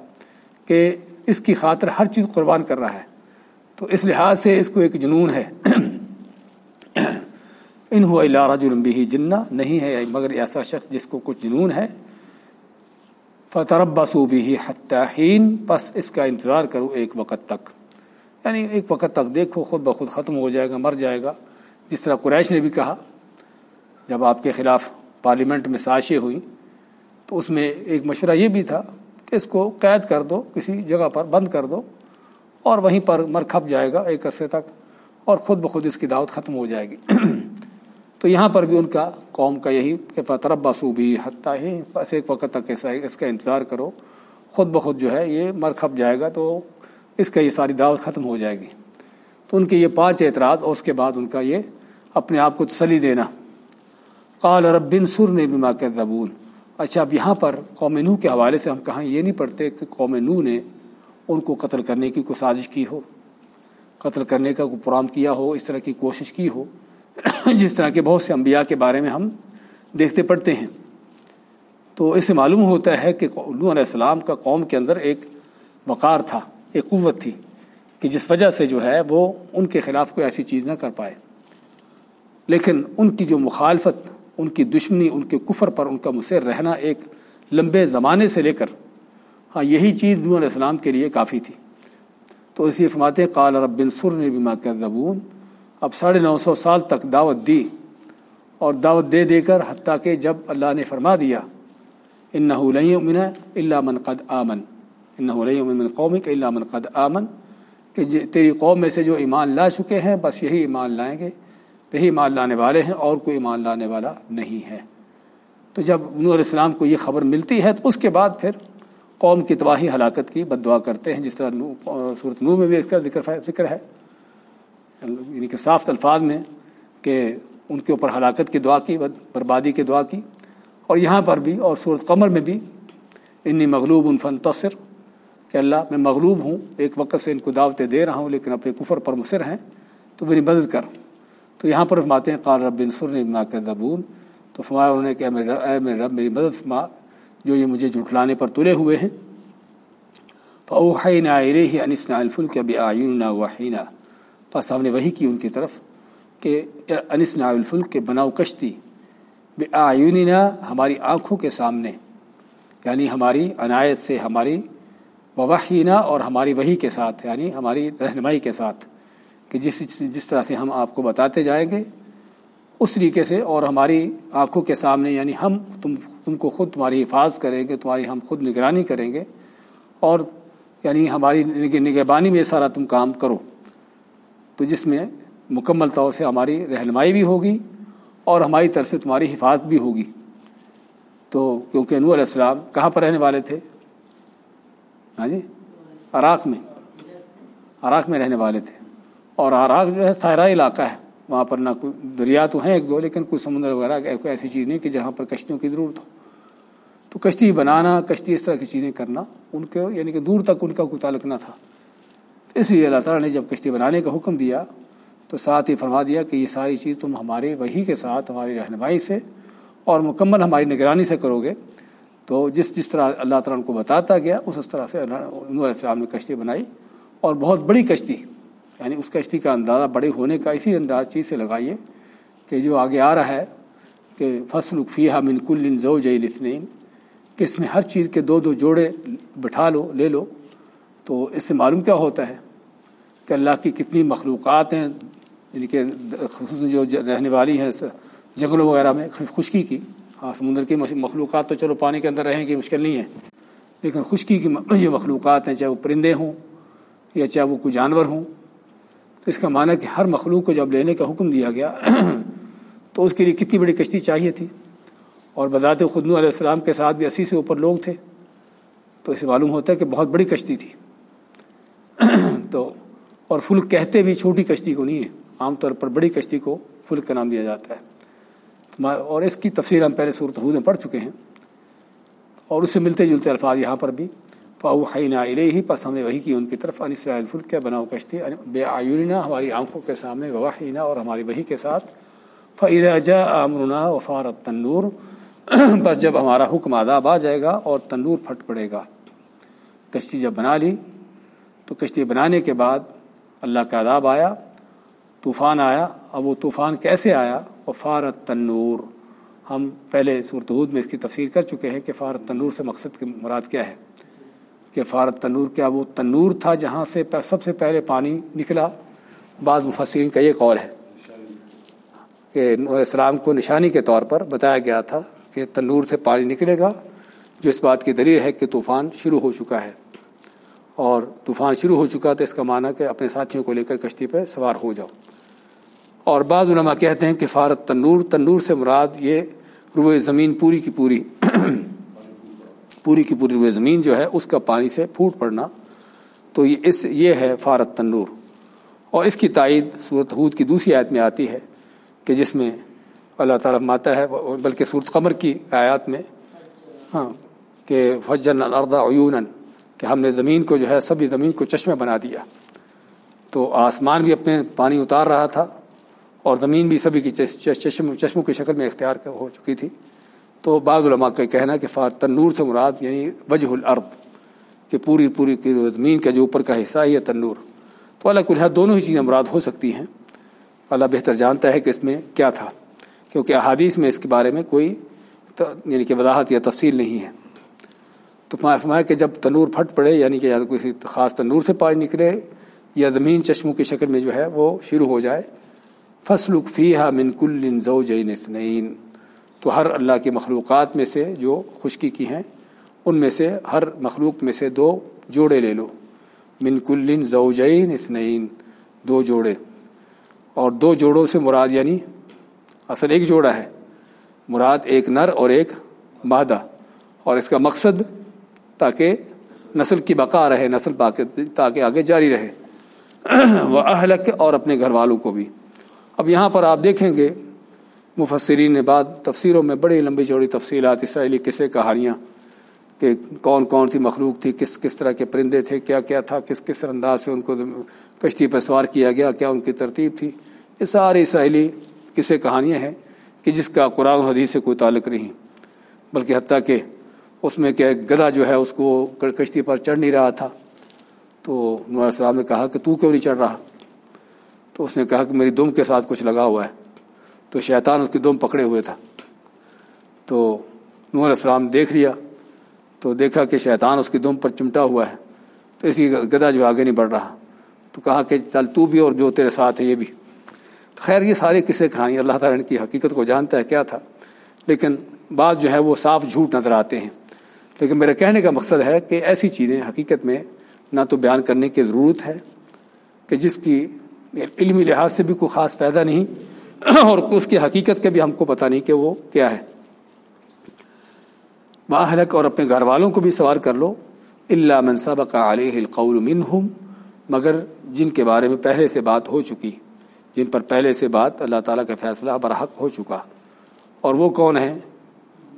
کہ اس کی خاطر ہر چیز قربان کر رہا ہے۔ تو اس لحاظ سے اس کو ایک جنون ہے۔ ان ہو اللہ رج بھی جنہ، نہیں ہے، مگر ایسا شخص جس کو کچھ جنون ہے۔ فترب بسو بھی حتین بس اس کا انتظار کرو ایک وقت تک۔ یعنی ایک وقت تک دیکھو، خود بخود ختم ہو جائے گا، مر جائے گا۔ جس طرح قریش نے بھی کہا، جب آپ کے خلاف پارلیمنٹ میں سازشیں ہوئیں، تو اس میں ایک مشورہ یہ بھی تھا کہ اس کو قید کر دو، کسی جگہ پر بند کر دو، اور وہیں پر مر کھپ جائے گا ایک عرصے تک، اور خود بخود اس کی دعوت ختم ہو جائے گی۔ تو یہاں پر بھی ان کا قوم کا یہی کہ فطرب باسوبی حتیٰ ہی بس ایک وقت تک ایسا اس کا انتظار کرو۔ خود بخود جو ہے یہ مر کھپ جائے گا تو اس کا یہ ساری دعوت ختم ہو جائے گی۔ تو ان کے یہ پانچ اعتراض اور اس کے بعد ان کا یہ اپنے آپ کو تسلی دینا۔ قال رب بن سر نے بھی ماں کے زبون اچھا اب یہاں پر قوم نو کے حوالے سے ہم کہاں یہ نہیں پڑھتے کہ قوم نو نے ان کو قتل کرنے کی کوئی سازش کی ہو، قتل کرنے کا کوئی پرام کیا ہو، اس طرح کی کوشش کی ہو۔ جس طرح کے بہت سے انبیاء کے بارے میں ہم دیکھتے پڑھتے ہیں۔ تو اس سے معلوم ہوتا ہے کہ علیہ السلام کا قوم کے اندر ایک وقار تھا، ایک قوت تھی کہ جس وجہ سے جو ہے وہ ان کے خلاف کوئی ایسی چیز نہ کر پائے۔ لیکن ان کی جو مخالفت، ان کی دشمنی، ان کے کفر پر ان کا مصر رہنا ایک لمبے زمانے سے لے کر ہاں یہی چیز نو علیہ السلام کے لیے کافی تھی۔ تو اسی فرماتے قال رب بن سر نے اب ساڑھے نو سو سال تک دعوت دی اور دعوت دے دے کر حتیٰ کہ جب اللہ نے فرما دیا ان امن اللہ من قد آمن. ان یعنی کہ صاف الفاظ میں کہ ان کے اوپر ہلاکت کی دعا کی، بربادی کی دعا کی۔ اور یہاں پر بھی اور صورت قمر میں بھی انی مغلوب ان فنتصر کہ اللہ میں مغلوب ہوں، ایک وقت سے ان کو دعوتیں دے رہا ہوں، لیکن اپنے کفر پر مصر ہیں، تو میری مدد کر تو یہاں پر فرماتے ہیں، قال رب سر ابنا کے دبون تو فرمایا انہوں نے کہ میرے اے میرے رب، میری مدد فرما، جو یہ مجھے جھٹلانے پر تلے ہوئے ہیں۔ فوحینہ ہی انسنا الفل کے ابھی آئین وحینہ بس ہم نے وہی کی ان کی طرف کہ انسنا الفل کے بناؤ کشتی بے آئین ہماری آنکھوں کے سامنے یعنی ہماری عنایت سے، ہماری وحینہ اور ہماری وہی کے ساتھ یعنی ہماری رہنمائی کے ساتھ کہ جس جس طرح سے ہم آپ کو بتاتے جائیں گے، اس طریقے سے اور ہماری آنکھوں کے سامنے یعنی ہم تم تم کو خود تمہاری حفاظ کریں گے، تمہاری ہم خود نگرانی کریں گے اور یعنی ہماری نگہبانی میں سارا تم کام کرو۔ تو جس میں مکمل طور سے ہماری رہنمائی بھی ہوگی اور ہماری طرف سے تمہاری حفاظت بھی ہوگی۔ تو کیونکہ نور علیہ السلام کہاں پر رہنے والے تھے؟ ہاں جی؟ عراق میں۔ عراق میں رہنے والے تھے۔ اور عراق جو ہے سائرہ علاقہ ہے۔ وہاں پر نہ کوئی دریا تو ہیں ایک دو، لیکن کوئی سمندر وغیرہ کوئی ایسی چیز نہیں کہ جہاں پر کشتیوں کی ضرورت ہو۔ تو کشتی بنانا، کشتی اس طرح کی چیزیں کرنا، ان کے یعنی کہ دور تک ان کا کوئی تعلق نہ تھا۔ اس لیے اللہ تعالیٰ نے جب کشتی بنانے کا حکم دیا تو ساتھ ہی فرما دیا کہ یہ ساری چیز تم ہمارے وہی کے ساتھ، ہماری رہنمائی سے اور مکمل ہماری نگرانی سے کرو گے۔ تو جس جس طرح اللہ تعالیٰ کو بتاتا گیا، اس اس طرح سے علیہ السلام نے کشتی بنائی اور بہت بڑی کشتی یعنی اس کشتی کا اندازہ بڑے ہونے کا اسی انداز چیز سے لگائیے کہ جو آگے آ رہا ہے کہ فصل فیحہ من کل زو جئی لسنین کہ اس میں ہر چیز کے دو دو جوڑے بٹھا لو، لے لو۔ تو اس سے معلوم کیا ہوتا ہے؟ کہ اللہ کی کتنی مخلوقات ہیں یعنی کہ جو رہنے والی ہیں جنگلوں وغیرہ میں خشکی کی۔ ہاں سمندر کی مخلوقات تو چلو پانی کے اندر رہیں گی مشکل نہیں ہے۔ لیکن خشکی کی جو مخلوقات ہیں، چاہے وہ پرندے ہوں یا چاہے وہ کوئی جانور ہوں، تو اس کا معنی کہ ہر مخلوق کو جب لینے کا حکم دیا گیا، تو اس کے لیے کتنی بڑی کشتی چاہیے تھی۔ اور بذات خدنو علیہ السلام کے ساتھ بھی اسی سے اوپر لوگ تھے، تو اسے معلوم ہوتا ہے کہ بہت بڑی کشتی تھی۔ تو اور فلک کہتے بھی چھوٹی کشتی کو نہیں ہے، عام طور پر بڑی کشتی کو فلک کا نام دیا جاتا ہے۔ اور اس کی تفصیل ہم پہلے صورت حود میں پڑھ چکے ہیں۔ اور اس سے ملتے جلتے الفاظ یہاں پر بھی۔ فاؤ خینا علیہ ہی پس ہم نے وہی کی ان کی طرف انسرائیل فلک کیا بناؤ کشتی بے آیونہ ہماری آنکھوں کے سامنے وحینہ اور ہماری وہی کے ساتھ۔ فعید جا امرنا وفارت تنور، بس جب ہمارا حکم آداب آ جائے گا اور تندور پھٹ پڑے گا۔ کشتی جب بنا لی، تو کشتی بنانے کے بعد اللہ کا عذاب آیا، طوفان آیا، اب وہ طوفان کیسے آیا؟ وہ فارت تنور ہم پہلے صورتحود میں اس کی تفسیر کر چکے ہیں کہ فارت تنور سے مقصد کی مراد کیا ہے۔ کہ فارت تنور کیا وہ تنور تھا جہاں سے سب سے پہلے پانی نکلا۔ بعض مفسرین کا یہ قول ہے کہ نور اسلام کو نشانی کے طور پر بتایا گیا تھا کہ تنور سے پانی نکلے گا، جو اس بات کی دلیل ہے کہ طوفان شروع ہو چکا ہے۔ اور طوفان شروع ہو چکا تو اس کا معنی کہ اپنے ساتھیوں کو لے کر کشتی پہ سوار ہو جاؤ۔ اور بعض علماء کہتے ہیں کہ فارت تنور تنور سے مراد یہ روئے زمین پوری کی پوری پوری کی پوری روئے زمین جو ہے، اس کا پانی سے پھوٹ پڑنا۔ تو یہ اس، یہ ہے فارت تنور اور اس کی تائید صورت حود کی دوسری آیت میں آتی ہے کہ جس میں اللہ تعالیٰ ماتا ہے، بلکہ صورت قمر کی آیات میں ہاں کہ فجن الردا عیون کہ ہم نے زمین کو جو ہے سبھی زمین کو چشمے بنا دیا۔ تو آسمان بھی اپنے پانی اتار رہا تھا اور زمین بھی سبھی کی چشم، چشموں کی شکل میں اختیار ہو چکی تھی۔ تو بعض علماء کا کہنا کہ فار تنور سے مراد یعنی وجہ الارض کہ پوری پوری زمین کا جو اوپر کا حصہ ہے یہ تنور تو اللہ کلحہ دونوں ہی چیزیں مراد ہو سکتی ہیں۔ اللہ بہتر جانتا ہے کہ اس میں کیا تھا۔ کیونکہ احادیث میں اس کے بارے میں کوئی یعنی کہ وضاحت یا تفصیل نہیں ہے۔ تو فرمایا کہ جب تنور پھٹ پڑے یعنی کہ یا کسی خاص تنور سے پانی نکلے، یا زمین چشموں کی شکل میں جو ہے وہ شروع ہو جائے۔ فصل فیحہ من کل زو جین تو ہر اللہ کی مخلوقات میں سے جو خشکی کی ہیں، ان میں سے ہر مخلوق میں سے دو جوڑے لے لو۔ من کل زو جین دو جوڑے۔ اور دو جوڑوں سے مراد یعنی اصل ایک جوڑا ہے۔ مراد ایک نر اور ایک مادہ۔ اور اس کا مقصد تاکہ نسل کی بقا رہے، نسل تاکہ آگے جاری رہے۔ وہ اہلک اور اپنے گھر والوں کو بھی۔ اب یہاں پر آپ دیکھیں گے، مفسرین نے بعد تفسیروں میں بڑی لمبی چوڑی تفصیلات، اسرائیلی قصے کہانیاں کہ کون کون سی مخلوق تھی، کس کس طرح کے پرندے تھے، کیا کیا تھا، کس کس انداز سے ان کو کشتی پر سوار کیا گیا، کیا ان کی ترتیب تھی۔ یہ سارے اسرائیلی قصے کہانیاں ہیں کہ جس کا قرآن حدیث سے کوئی تعلق نہیں، بلکہ حتیٰ کہ اس میں کہ گدھا جو ہے اس کو کشتی پر چڑھ نہیں رہا تھا۔ تو نور صاحب نے کہا کہ تو کیوں نہیں چڑھ رہا؟ تو اس نے کہا کہ میری دم کے ساتھ کچھ لگا ہوا ہے۔ تو شیطان اس کی دم پکڑے ہوئے تھا۔ تو نور السلام دیکھ لیا۔ تو دیکھا کہ شیطان اس کی دم پر چمٹا ہوا ہے۔ تو اسی گدھا جو آگے نہیں بڑھ رہا۔ تو کہا کہ چل تو بھی اور جو تیرے ساتھ ہے یہ بھی۔ خیر، یہ سارے قصے کہانی اللہ تعالیٰ ان کی حقیقت کو جانتا ہے کیا تھا۔ لیکن بعض جو ہے وہ صاف جھوٹ نظر آتے ہیں۔ لیکن میرا کہنے کا مقصد ہے کہ ایسی چیزیں حقیقت میں نہ تو بیان کرنے کی ضرورت ہے کہ جس کی علمی لحاظ سے بھی کوئی خاص فائدہ نہیں اور اس کی حقیقت کا بھی ہم کو پتہ نہیں کہ وہ کیا ہے۔ باہلک اور اپنے گھر والوں کو بھی سوال کر لو۔ اللہ منصب کا علیہ القول منہم مگر جن کے بارے میں پہلے سے بات ہو چکی، جن پر پہلے سے بات اللہ تعالیٰ کا فیصلہ برحق ہو چکا۔ اور وہ کون ہیں؟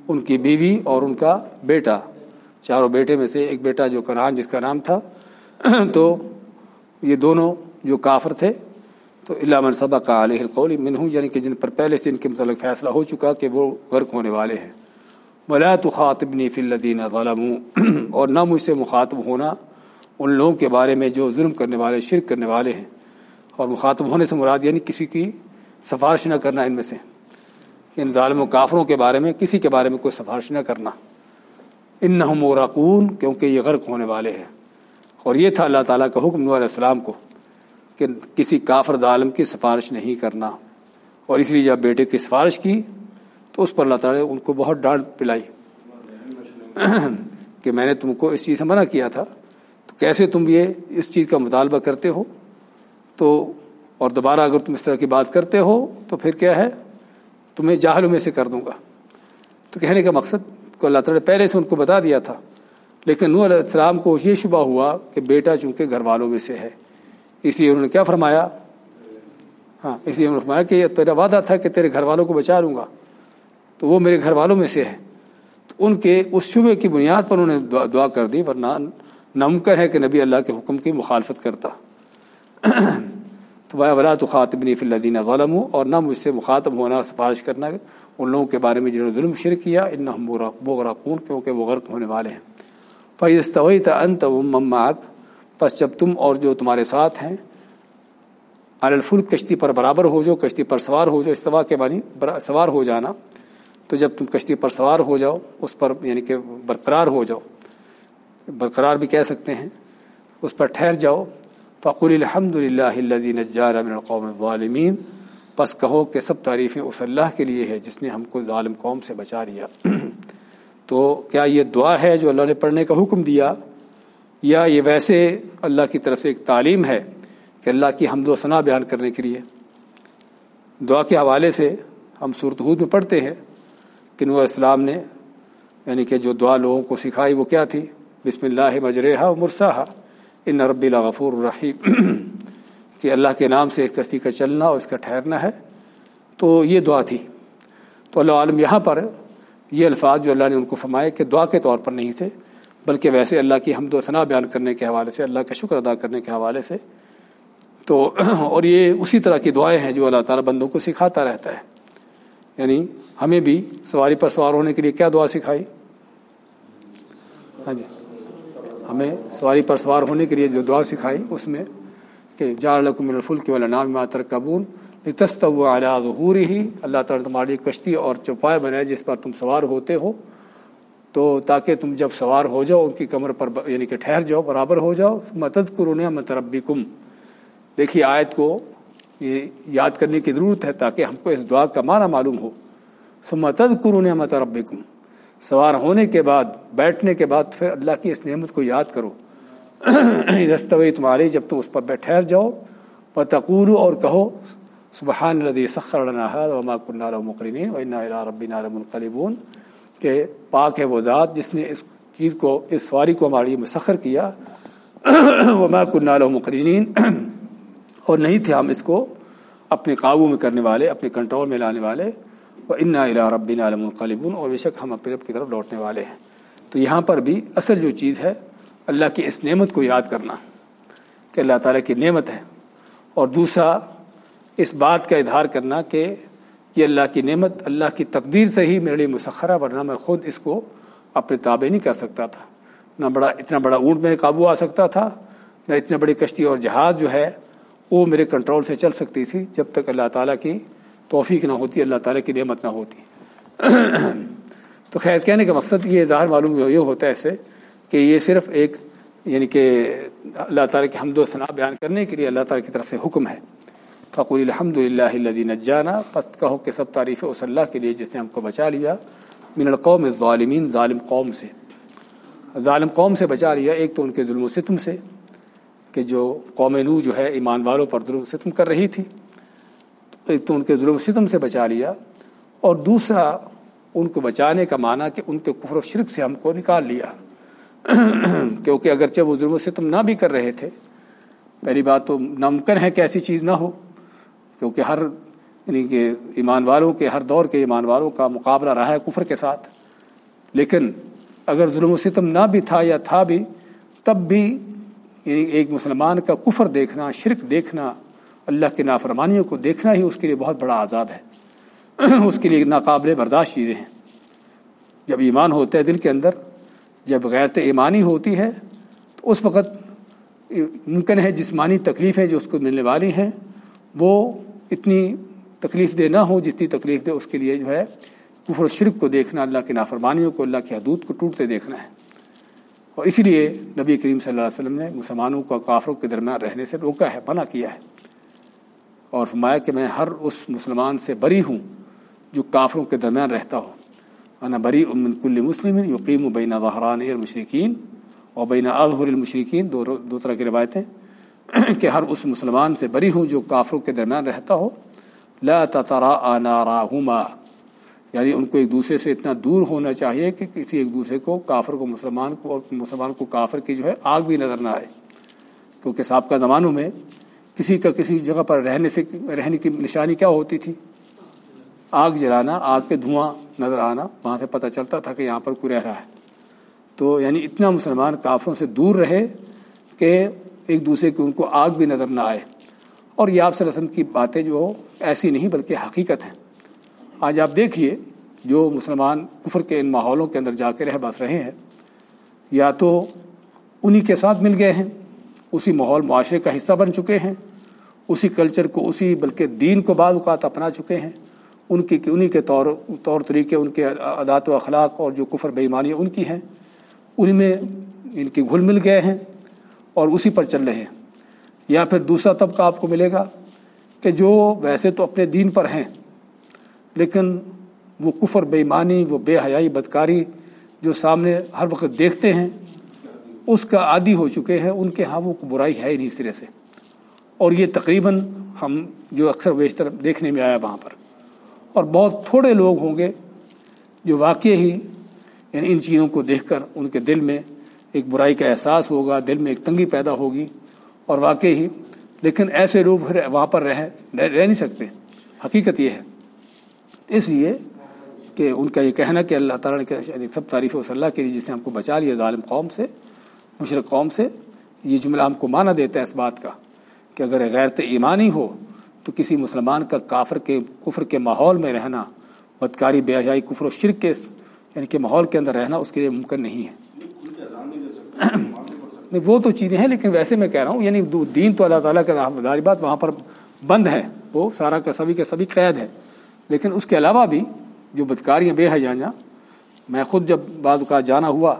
ان کی بیوی اور ان کا بیٹا، چاروں بیٹے میں سے ایک بیٹا جو کنان جس کا نام تھا، تو یہ دونوں جو کافر تھے، تو علامہ صبح کا علیہ القول من ہوں یعنی کہ جن پر پہلے سے ان کے متعلق فیصلہ ہو چکا کہ وہ غرق ہونے والے ہیں۔ ولا تو خاطبنی فلدین ظلم اور نہ مجھ سے مخاطب ہونا ان لوگوں کے بارے میں جو ظلم کرنے والے، شرک کرنے والے ہیں۔ اور مخاطب ہونے سے مراد یعنی کسی کی سفارش نہ کرنا ان میں سے۔ ان ظالم و کافروں کے بارے میں، کسی کے بارے میں کوئی سفارش نہ کرنا۔ ان نہ مورقون کیونکہ یہ غرق ہونے والے ہیں۔ اور یہ تھا اللہ تعالیٰ کا حکم نور علیہ السلام کو کہ کسی کافر ظالم کی سفارش نہیں کرنا۔ اور اس لیے جب بیٹے کی سفارش کی، تو اس پر اللہ تعالیٰ نے ان کو بہت ڈانٹ پلائی۔ کہ میں نے تم کو اس چیز سے منع کیا تھا۔ تو کیسے تم یہ اس چیز کا مطالبہ کرتے ہو؟ تو، اور دوبارہ اگر تم اس طرح کی بات کرتے ہو، تو پھر کیا ہے؟ تمہیں جاہلوں میں سے کر دوں گا۔ تو کہنے کا مقصد کو اللہ تعالیٰ نے پہلے سے ان کو بتا دیا تھا، لیکن نور علیہ السلام کو یہ شبہ ہوا کہ بیٹا چونکہ گھر والوں میں سے ہے، اس لیے انہوں نے کیا فرمایا؟ ہاں اس لیے انہوں نے فرمایا کہ یہ تیرا وعدہ تھا کہ تیرے گھر والوں کو بچا لوں گا، تو وہ میرے گھر والوں میں سے ہے۔ تو ان کے اس شبے کی بنیاد پر انہوں نے دعا کر دی، ورنہ نمکن ہے کہ نبی اللہ کے حکم کی مخالفت کرتا۔ تو ولا تو خاطبنی فی الدین غلم ہوں اور نہ مجھ سے مخاطب ہونا، سفارش کرنا ان لوگوں کے بارے میں جنہوں نے ظلم شر کیا ان بغرقون کیونکہ وہ غرق ہونے والے ہیں۔ فیض طوی انت مماک بس جب تم اور جو تمہارے ساتھ ہیں الفل کشتی پر برابر ہو جاؤ کشتی پر سوار ہو جاؤ استوا کے معنی سوار ہو جانا، تو جب تم کشتی پر سوار ہو جاؤ، اس پر یعنی کہ برقرار ہو جاؤ، برقرار بھی کہہ سکتے ہیں، اس پر ٹھہر جاؤ فقول الحمد للہ من القوم ظالمین بس کہو کہ سب تعریفیں اس اللہ کے لیے ہے جس نے ہم کو ظالم قوم سے بچا لیا۔ تو کیا یہ دعا ہے جو اللہ نے پڑھنے کا حکم دیا؟ یا یہ ویسے اللہ کی طرف سے ایک تعلیم ہے کہ اللہ کی حمد و ثناء بیان کرنے کے لیے؟ دعا کے حوالے سے ہم صورت میں پڑھتے ہیں کہ نور اسلام نے یعنی کہ جو دعا لوگوں کو سکھائی وہ کیا تھی؟ بسم اللہ مجرحہ مرساحا۔ ان رب الغفور الرحیم کہ اللہ کے نام سے ایک کشتی کا چلنا اور اس کا ٹھہرنا ہے۔ تو یہ دعا تھی۔ تو اللہ عالم یہاں پر یہ الفاظ جو اللہ نے ان کو فرمائے کہ دعا کے طور پر نہیں تھے، بلکہ ویسے اللہ کی حمد و ثناء بیان کرنے کے حوالے سے، اللہ کا شکر ادا کرنے کے حوالے سے۔ تو اور یہ اسی طرح کی دعائیں ہیں جو اللہ تعالیٰ بندوں کو سکھاتا رہتا ہے۔ یعنی ہمیں بھی سواری پر سوار ہونے کے لیے کیا دعا سکھائی؟ ہاں جی۔ ہمیں سواری پر سوار ہونے کے لیے جو دعا سکھائی، اس میں کہ جارکم الفل کے والا نام ماتر قبول تست و اعلیٰ ہی اللہ تعالیٰ تمہاری کشتی اور چوپائے بنائے جس پر تم سوار ہوتے ہو۔ تو تاکہ تم جب سوار ہو جاؤ، ان کی کمر پر یعنی کہ ٹھہر جاؤ، برابر ہو جاؤ۔ متد کرون متربی کم دیکھیے، آیت کو یہ یاد کرنے کی ضرورت ہے تاکہ ہم کو اس دعا کا معنی معلوم ہو۔ سو متد کرون متربی کم سوار ہونے کے بعد، بیٹھنے کے بعد پھر اللہ کی اس نعمت کو یاد کرو۔ دستوی تمہاری جب تم اس پر ٹھہر جاؤ تقور اور کہو، سبحان الذي سخر لنا هذا وما كنا له مقرنين وانا الى ربنا لمنقلبون۔ کہ پاک ہے وہ ذات جس نے اس چیز کو، اس سواری کو ہماری مسخر کیا۔ وما كنا له مقرنين اور نہیں تھے ہم اس کو اپنے قابو میں کرنے والے، اپنے کنٹرول میں لانے والے۔ وہ انا الا ربنا لمنقلبون اور بے شک ہم اپنے رب کی طرف لوٹنے والے ہیں۔ تو یہاں پر بھی اصل جو چیز ہے، اللہ کی اس نعمت کو یاد کرنا کہ اللہ تعالیٰ کی نعمت ہے۔ اور دوسرا، اس بات کا اظہار کرنا کہ یہ اللہ کی نعمت، اللہ کی تقدیر سے ہی میرے لیے مسخرہ، ورنہ میں خود اس کو اپنے تابع نہیں کر سکتا تھا۔ نہ بڑا، اتنا بڑا اونٹ میں قابو آ سکتا تھا، نہ اتنا بڑی کشتی اور جہاز جو ہے، وہ میرے کنٹرول سے چل سکتی تھی جب تک اللہ تعالیٰ کی توفیق نہ ہوتی، اللہ تعالیٰ کی نعمت نہ ہوتی۔ تو خیر، کہنے کا مقصد یہ اظہار معلوم یہ ہوتا ہے ایسے کہ یہ صرف ایک یعنی کہ اللہ تعالیٰ کے حمد و ثناء بیان کرنے کے لیے اللہ تعالیٰ کی طرف سے حکم ہے۔ فقول الحمد للہ الدین جانا پس کہو کہ سب تعریف اس اللہ کے لیے جس نے ہم کو بچا لیا، من القوم ظالمین ظالم قوم سے۔ ظالم قوم سے بچا لیا، ایک تو ان کے ظلم و ستم سے، کہ جو قوم نو جو ہے ایمان والوں پر ظلم و ستم کر رہی تھی۔ ایک تو ان کے ظلم و ستم سے بچا لیا اور دوسرا ان کو بچانے کا معنی کہ ان کے کفر و شرک سے ہم کو نکال لیا۔ کیونکہ اگرچہ وہ ظلم و ستم نہ بھی کر رہے تھے، پہلی بات تو نمکن ہے کہ ایسی چیز نہ ہو، کیونکہ ہر یعنی کہ ایمان والوں کے، ہر دور کے ایمان والوں کا مقابلہ رہا ہے کفر کے ساتھ۔ لیکن اگر ظلم و ستم نہ بھی تھا یا تھا بھی، تب بھی یعنی ایک مسلمان کا کفر دیکھنا، شرک دیکھنا اللہ کے نافرمانیوں کو دیکھنا ہی اس کے لیے بہت بڑا عذاب ہے۔ اس کے لیے ناقابل برداشت چیزیں ہیں۔ جب ایمان ہوتا ہے دل کے اندر، جب غیرت ایمانی ہوتی ہے، تو اس وقت ممکن ہے جسمانی تکلیفیں جو اس کو ملنے والی ہیں، وہ اتنی تکلیف دہ نہ ہو جتنی تکلیف دہ اس کے لیے جو ہے کفر و شرک کو دیکھنا، اللہ کی نافرمانیوں کو، اللہ کی حدود کو ٹوٹتے دیکھنا ہے۔ اور اسی لیے نبی کریم صلی اللہ علیہ وسلم نے مسلمانوں کو کافروں کے درمیان رہنے سے روکا ہے، منع کیا ہے۔ اور فرمایا کہ میں ہر اس مسلمان سے بری ہوں جو کافروں کے درمیان رہتا ہوں انا بری امن کل مسلم یقیم و بین وحران المشرقین اور بین اظہر المشرقین دو دو طرح کی روایتیں۔ کہ ہر اس مسلمان سے بری ہوں جو کافروں کے درمیان رہتا ہو۔ لا ترا آناراہما یعنی ان کو ایک دوسرے سے اتنا دور ہونا چاہیے کہ کسی ایک دوسرے کو، کافر کو، مسلمان کو اور مسلمان کو کافر کی جو ہے آگ بھی نظر نہ آئے۔ کیونکہ سابقہ زمانوں میں کسی کا کسی جگہ پر رہنے سے رہنے کی نشانی کیا ہوتی تھی؟ آگ جلانا، آگ کے دھواں نظر آنا، وہاں سے پتہ چلتا تھا کہ یہاں پر کوئی رہ رہا ہے۔ تو یعنی اتنا مسلمان کافروں سے دور رہے کہ ایک دوسرے کی ان کو آگ بھی نظر نہ آئے۔ اور یہ آپ صلی اللہ علیہ وسلم کی باتیں جو ایسی نہیں بلکہ حقیقت ہیں۔ آج آپ دیکھیے جو مسلمان کفر کے ان ماحولوں کے اندر جا کے رہ بس رہے ہیں، یا تو انہی کے ساتھ مل گئے ہیں، اسی ماحول معاشرے کا حصہ بن چکے ہیں اسی کلچر کو، اسی بلکہ دین کو بعض اوقات اپنا چکے ہیں۔ ان کی، انہی کے طور طور طریقے، ان کے عادات و اخلاق اور جو کفر بےمانی ان کی ہیں، ان میں ان کی گھل مل گئے ہیں اور اسی پر چل رہے ہیں۔ یا پھر دوسرا طبقہ آپ کو ملے گا کہ جو ویسے تو اپنے دین پر ہیں، لیکن وہ کفر بےمانی وہ بے حیائی بدکاری جو سامنے ہر وقت دیکھتے ہیں، اس کا عادی ہو چکے ہیں۔ ان کے ہاں وہ برائی ہے ہی نہیں سرے سے۔ اور یہ تقریباً ہم جو اکثر بیشتر دیکھنے میں آیا وہاں پر۔ اور بہت تھوڑے لوگ ہوں گے جو واقع ہی یعنی ان چیزوں کو دیکھ کر ان کے دل میں ایک برائی کا احساس ہوگا، دل میں ایک تنگی پیدا ہوگی اور واقع ہی، لیکن ایسے لوگ وہاں پر رہ رہ نہیں سکتے۔ حقیقت یہ ہے۔ اس لیے کہ ان کا یہ کہنا کہ اللہ تعالیٰ نے یعنی سب تعریف و صلی اللہ کے لیے جس نے ہم کو بچا لیا ظالم قوم سے، مشرق قوم سے، یہ جملہ ہم کو مانا دیتا ہے اس بات کا۔ کہ اگر غیرت ایمانی ہو تو کسی مسلمان کا کافر کے کفر کے ماحول میں رہنا بدکاری بے حیائی کفر و شرک کے یعنی کہ ماحول کے اندر رہنا اس کے لیے ممکن نہیں ہے۔ نہیں وہ تو چیزیں ہیں لیکن ویسے میں کہہ رہا ہوں یعنی دین تو اللہ تعالیٰ کا داری بات وہاں پر بند ہے۔ وہ سارا کا سبھی کا سبھی قید ہے۔ لیکن اس کے علاوہ بھی جو بدکاریاں بے حیاں میں خود جب بعض اوقات جانا ہوا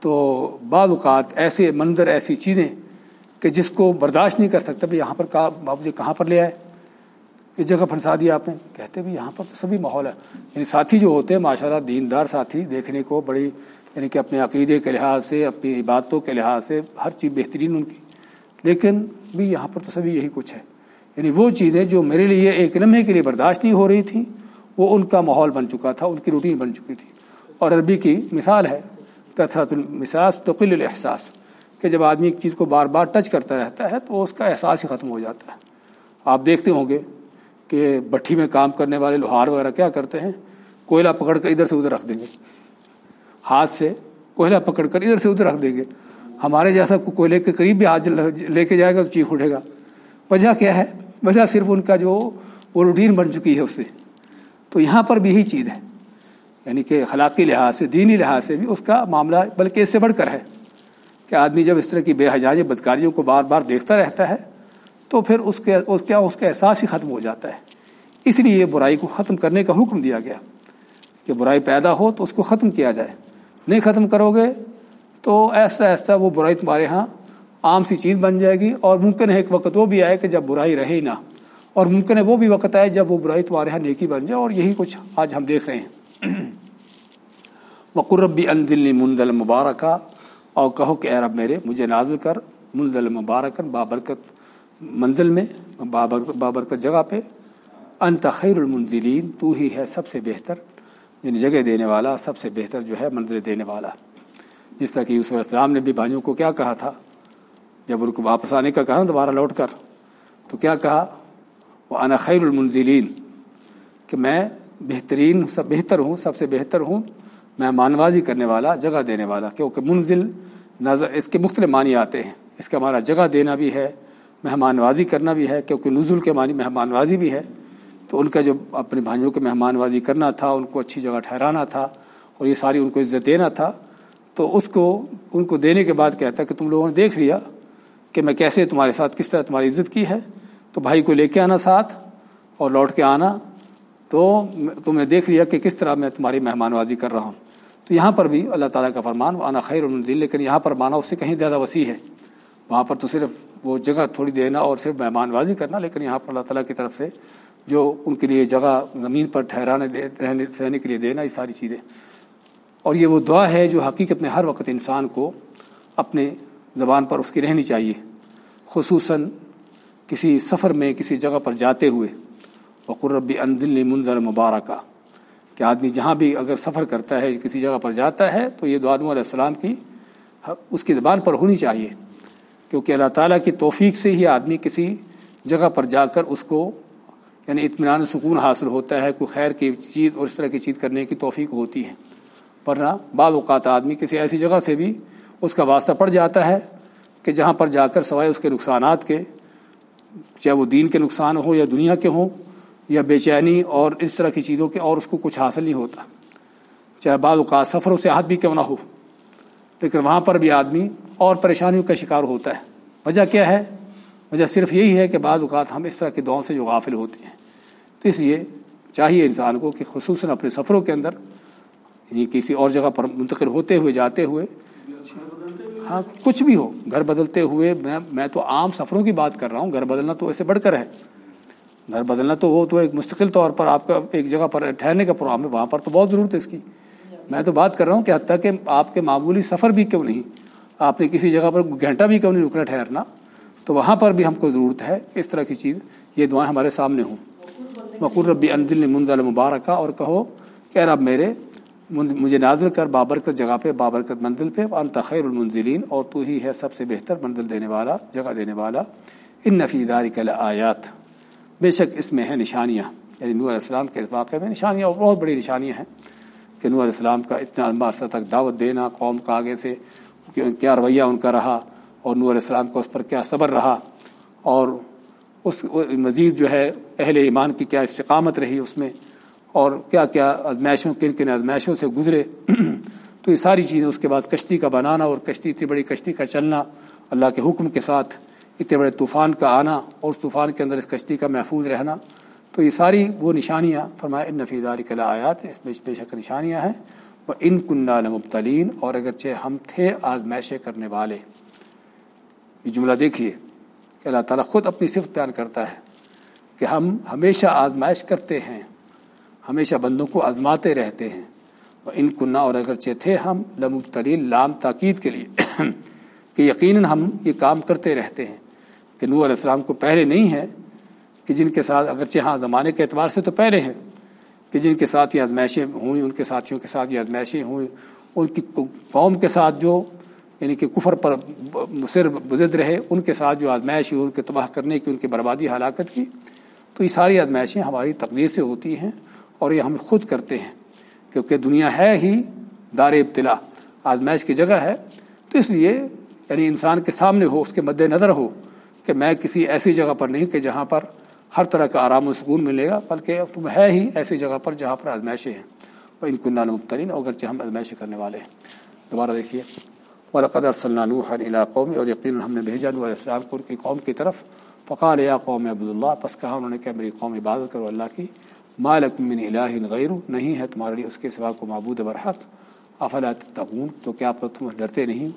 تو بعض اوقات ایسے منظر ایسی چیزیں کہ جس کو برداشت نہیں کر سکتا بھائی یہاں پر کہا، بابو جی کہاں پر لے آئے؟ کس جگہ پھنسا دیا آپ نے؟ کہتے بھی یہاں پر تو سبھی ماحول ہے۔ یعنی ساتھی جو ہوتے ہیں ماشاء اللہ دیندار ساتھی، دیکھنے کو بڑی یعنی کہ اپنے عقیدے کے لحاظ سے، اپنی عبادتوں کے لحاظ سے ہر چیز بہترین ان کی۔ لیکن بھی یہاں پر تو سبھی یہی کچھ ہے۔ یعنی وہ چیزیں جو میرے لیے ایک لمحے کے لیے برداشت نہیں ہو رہی تھیں، وہ ان کا ماحول بن چکا تھا، ان کی روٹین بن چکی تھی۔ اور عربی کی مثال ہے، کثرت المساس توقل الاحساس کہ جب آدمی ایک چیز کو بار بار ٹچ کرتا رہتا ہے تو اس کا احساس ہی ختم ہو جاتا ہے۔ آپ دیکھتے ہوں گے کہ بٹھی میں کام کرنے والے لوہار وغیرہ کیا کرتے ہیں؟ کوئلہ پکڑ کر ادھر سے ادھر رکھ دیں گے۔ ہاتھ سے کوئلہ پکڑ کر ادھر سے ادھر رکھ دیں گے۔ ہمارے جیسا کوئلے کے قریب بھی ہاتھ لے کے جائے گا تو چیخ اٹھے گا۔ وجہ کیا ہے؟ وجہ صرف ان کا جو وہ روٹین بن چکی ہے اس سے۔ تو یہاں پر بھی یہی چیز ہے۔ یعنی کہ اخلاقی لحاظ سے، دینی لحاظ سے بھی اس کا معاملہ بلکہ اس سے بڑھ کر ہے۔ کہ آدمی جب اس طرح کی بے حجاج بدکاریوں کو بار بار دیکھتا رہتا ہے، تو پھر اس کے، اس کیا، اس کا احساس ہی ختم ہو جاتا ہے۔ اس لیے یہ برائی کو ختم کرنے کا حکم دیا گیا کہ برائی پیدا ہو تو اس کو ختم کیا جائے۔ نہیں ختم کرو گے تو ایسا ایسا وہ برائی تمہارے ہاں عام سی چیز بن جائے گی اور ممکن ہے ایک وقت وہ بھی آئے کہ جب برائی رہے ہی نہ۔ اور ممکن ہے وہ بھی وقت آئے جب وہ برائی تمہارے ہاں نیکی بن جائے اور یہی کچھ آج ہم دیکھ رہے ہیں۔ وقربی انزل منزل مبارکہ اور کہو کہ اے رب میرے، مجھے نازل کر، منزل مبارکن، بابرکت منزل میں، بابرکت جگہ پہ۔ انت خیر المنزلین، تو ہی ہے سب سے بہتر یعنی جگہ دینے والا، سب سے بہتر جو ہے منزل دینے والا۔ جس طرح کہ یوسف السلام نے بھی بھائیوں کو کیا کہا تھا، جب ان کو واپس آنے کا کہا، دوبارہ لوٹ کر، تو کیا کہا؟ وہ انا خیر المنزلین، کہ میں بہترین، سب بہتر ہوں، سب سے بہتر ہوں۔ میں مانوازی کرنے والا، جگہ دینے والا کیونکہ منزل نظر، اس کے مختلف معنی آتے ہیں۔ اس کا ہمارا جگہ دینا بھی ہے مہمان نوازی کرنا بھی ہے، کیونکہ نزول کے معنی مہمان نوازی بھی ہے۔ تو ان کا جو اپنے بھائیوں کے مہمان نوازی کرنا تھا، ان کو اچھی جگہ ٹھہرانا تھا، اور یہ ساری ان کو عزت دینا تھا، تو اس کو، ان کو دینے کے بعد کہتا کہ تم لوگوں نے دیکھ لیا کہ میں کیسے تمہارے ساتھ، کس طرح تمہاری عزت کی ہے۔ تو بھائی کو لے کے آنا ساتھ اور لوٹ کے آنا، تو تم نے دیکھ لیا کہ کس طرح میں تمہاری مہمان نوازی کر رہا ہوں۔ تو یہاں پر بھی اللہ تعالیٰ کا فرمان آنا خیر المنزل لیکن یہاں پر مانا اس سے کہیں زیادہ وسیع ہے۔ وہاں پر تو صرف وہ جگہ تھوڑی دینا اور صرف مہمان بازی کرنا، لیکن یہاں پر اللہ تعالیٰ کی طرف سے جو ان کے لیے جگہ، زمین پر ٹھہرانے رہنے رہنے کے لیے دینا، یہ ساری چیزیں۔ اور یہ وہ دعا ہے جو حقیقت میں ہر وقت انسان کو اپنے زبان پر اس کی رہنی چاہیے، خصوصاً کسی سفر میں، کسی جگہ پر جاتے ہوئے۔ وقربی انزل منظر مبارکہ کہ آدمی جہاں بھی اگر سفر کرتا ہے، کسی جگہ پر جاتا ہے، تو یہ دعا علیہ السلام کی اس کی زبان پر ہونی چاہیے۔ کیونکہ اللہ تعالیٰ کی توفیق سے ہی آدمی کسی جگہ پر جا کر اس کو یعنی اطمینان سکون حاصل ہوتا ہے، کوئی خیر کی چیز اور اس طرح کی چیز کرنے کی توفیق ہوتی ہے۔ ورنہ بعض اوقات آدمی کسی ایسی جگہ سے بھی اس کا واسطہ پڑ جاتا ہے کہ جہاں پر جا کر سوائے اس کے نقصانات کے، چاہے وہ دین کے نقصان ہو یا دنیا کے ہوں یا بے چینی اور اس طرح کی چیزوں کے اور اس کو کچھ حاصل نہیں ہوتا۔ چاہے بعض اوقات سفر و سیاحت بھی کیوں نہ ہو، لیکن وہاں پر بھی آدمی اور پریشانیوں کا شکار ہوتا ہے۔ وجہ کیا ہے؟ وجہ صرف یہی ہے کہ بعض اوقات ہم اس طرح کی دعاؤں سے جو غافل ہوتے ہیں۔ تو اس لیے چاہیے انسان کو کہ خصوصاً اپنے سفروں کے اندر یعنی کسی اور جگہ پر منتقل ہوتے ہوئے، جاتے ہوئے۔ ہاں کچھ بھی ہو، گھر بدلتے ہوئے، میں میں تو عام سفروں کی بات کر رہا ہوں، گھر بدلنا تو ایسے بڑھ کر ہے۔ گھر بدلنا تو وہ تو ایک مستقل طور پر آپ کا ایک جگہ پر ٹھہرنے کا پروگرام ہے، وہاں پر تو بہت ضرورت ہے اس کی۔ میں تو بات کر رہا ہوں کہ حتیٰ کہ آپ کے معمولی سفر بھی کیوں نہیں؟ آپ نے کسی جگہ پر گھنٹہ بھی کیوں نہیں رکنا ٹھہرنا؟ تو وہاں پر بھی ہم کو ضرورت ہے کہ اس طرح کی چیز، یہ دعائیں ہمارے سامنے ہوں۔ مقر ربی اندل منزل مبارکہ، اور کہو کہ رب میرے مجھے نازل کر بابرکت جگہ پہ، بابرکت منزل پہ انت خیر المنزلین، اور تو ہی ہے سب سے بہتر منزل دینے والا، جگہ دینے والا۔ ان نفی داری کل آیات بے شک اس میں ہے نشانیاں۔ یعنی نور علیہ السلام کے واقعے میں نشانیاں اور بہت بڑی نشانیاں ہیں کہ نور علیہ السلام کا اتنا لمبا عرصہ تک دعوت دینا، قوم کا آگے سے کیا رویہ ان کا رہا اور نور علیہ السلام کا اس پر کیا صبر رہا اور اس مزید جو ہے اہل ایمان کی کیا استقامت رہی اس میں اور کیا کیا ازمائشوں کن کن ازمائشوں سے گزرے۔ تو یہ ساری چیزیں، اس کے بعد کشتی کا بنانا اور کشتی، اتنی بڑی کشتی کا چلنا، اللہ کے حکم کے ساتھ اتنے بڑے طوفان کا آنا اور اس طوفان کے اندر اس کشتی کا محفوظ رہنا، تو یہ ساری وہ نشانیاں فرمایا، ان نفیداری کلا آیات اس میں بے شک نشانیاں ہیں وہ ان کنال مبتلین اور اگرچہ ہم تھے آزمائشیں کرنے والے۔ یہ جملہ دیکھیے کہ اللہ تعالیٰ خود اپنی صفت بیان کرتا ہے کہ ہم ہمیشہ آزمائش کرتے ہیں، ہمیشہ بندوں کو آزماتے رہتے ہیں۔ وہ ان کنہ اور اگرچہ تھے ہم لمبترین لام تاکید کے لیے کہ یقیناً ہم یہ کام کرتے رہتے ہیں۔ کہ نور علیہ السلام کو پہلے نہیں ہے کہ جن کے ساتھ، اگرچہ ہاں زمانے کے اعتبار سے تو پہلے ہیں، کہ جن کے ساتھ یہ آزمائشیں ہوئیں، ان کے ساتھیوں کے ساتھ یہ آزمائشیں ہوئیں، ان کی قوم کے ساتھ جو یعنی کہ کفر پر مصر بزد رہے، ان کے ساتھ جو آزمائش ہوئی، ان کے تباہ کرنے کی، ان کی بربادی، ہلاکت کی، تو یہ ساری آزمائشیں ہماری تقدیر سے ہوتی ہیں اور یہ ہم خود کرتے ہیں، کیونکہ دنیا ہے ہی دار ابتلا، آزمائش کی جگہ ہے، تو اس لیے یعنی انسان کے سامنے ہو، اس کے مد نظر ہو کہ میں کسی ایسی جگہ پر نہیں کہ جہاں پر ہر طرح کا آرام و سکون ملے گا، بلکہ تم ہے ہی ایسی جگہ پر جہاں پر آزمائشیں ہیں۔ وہ ان کو نال مبترین اگرچہ ہم آزمائشیں کرنے والے ہیں۔ دوبارہ دیکھیے۔ والقدر صلی اللہ علیہ قومی اور یقیناً ہم نے بھیجا نور علیہ السلام کو ان کی قوم کی طرف۔ فقال یا قوم عبداللہ پس کہا انہوں نے کہ میری قوم عبادت کرو اللہ کی۔ مالک من الہ غیر نہیں ہے تمہارے لیے اس کے سوا کو معبود برحق افلا تتقون، تو کیا تم ڈرتے نہیں؟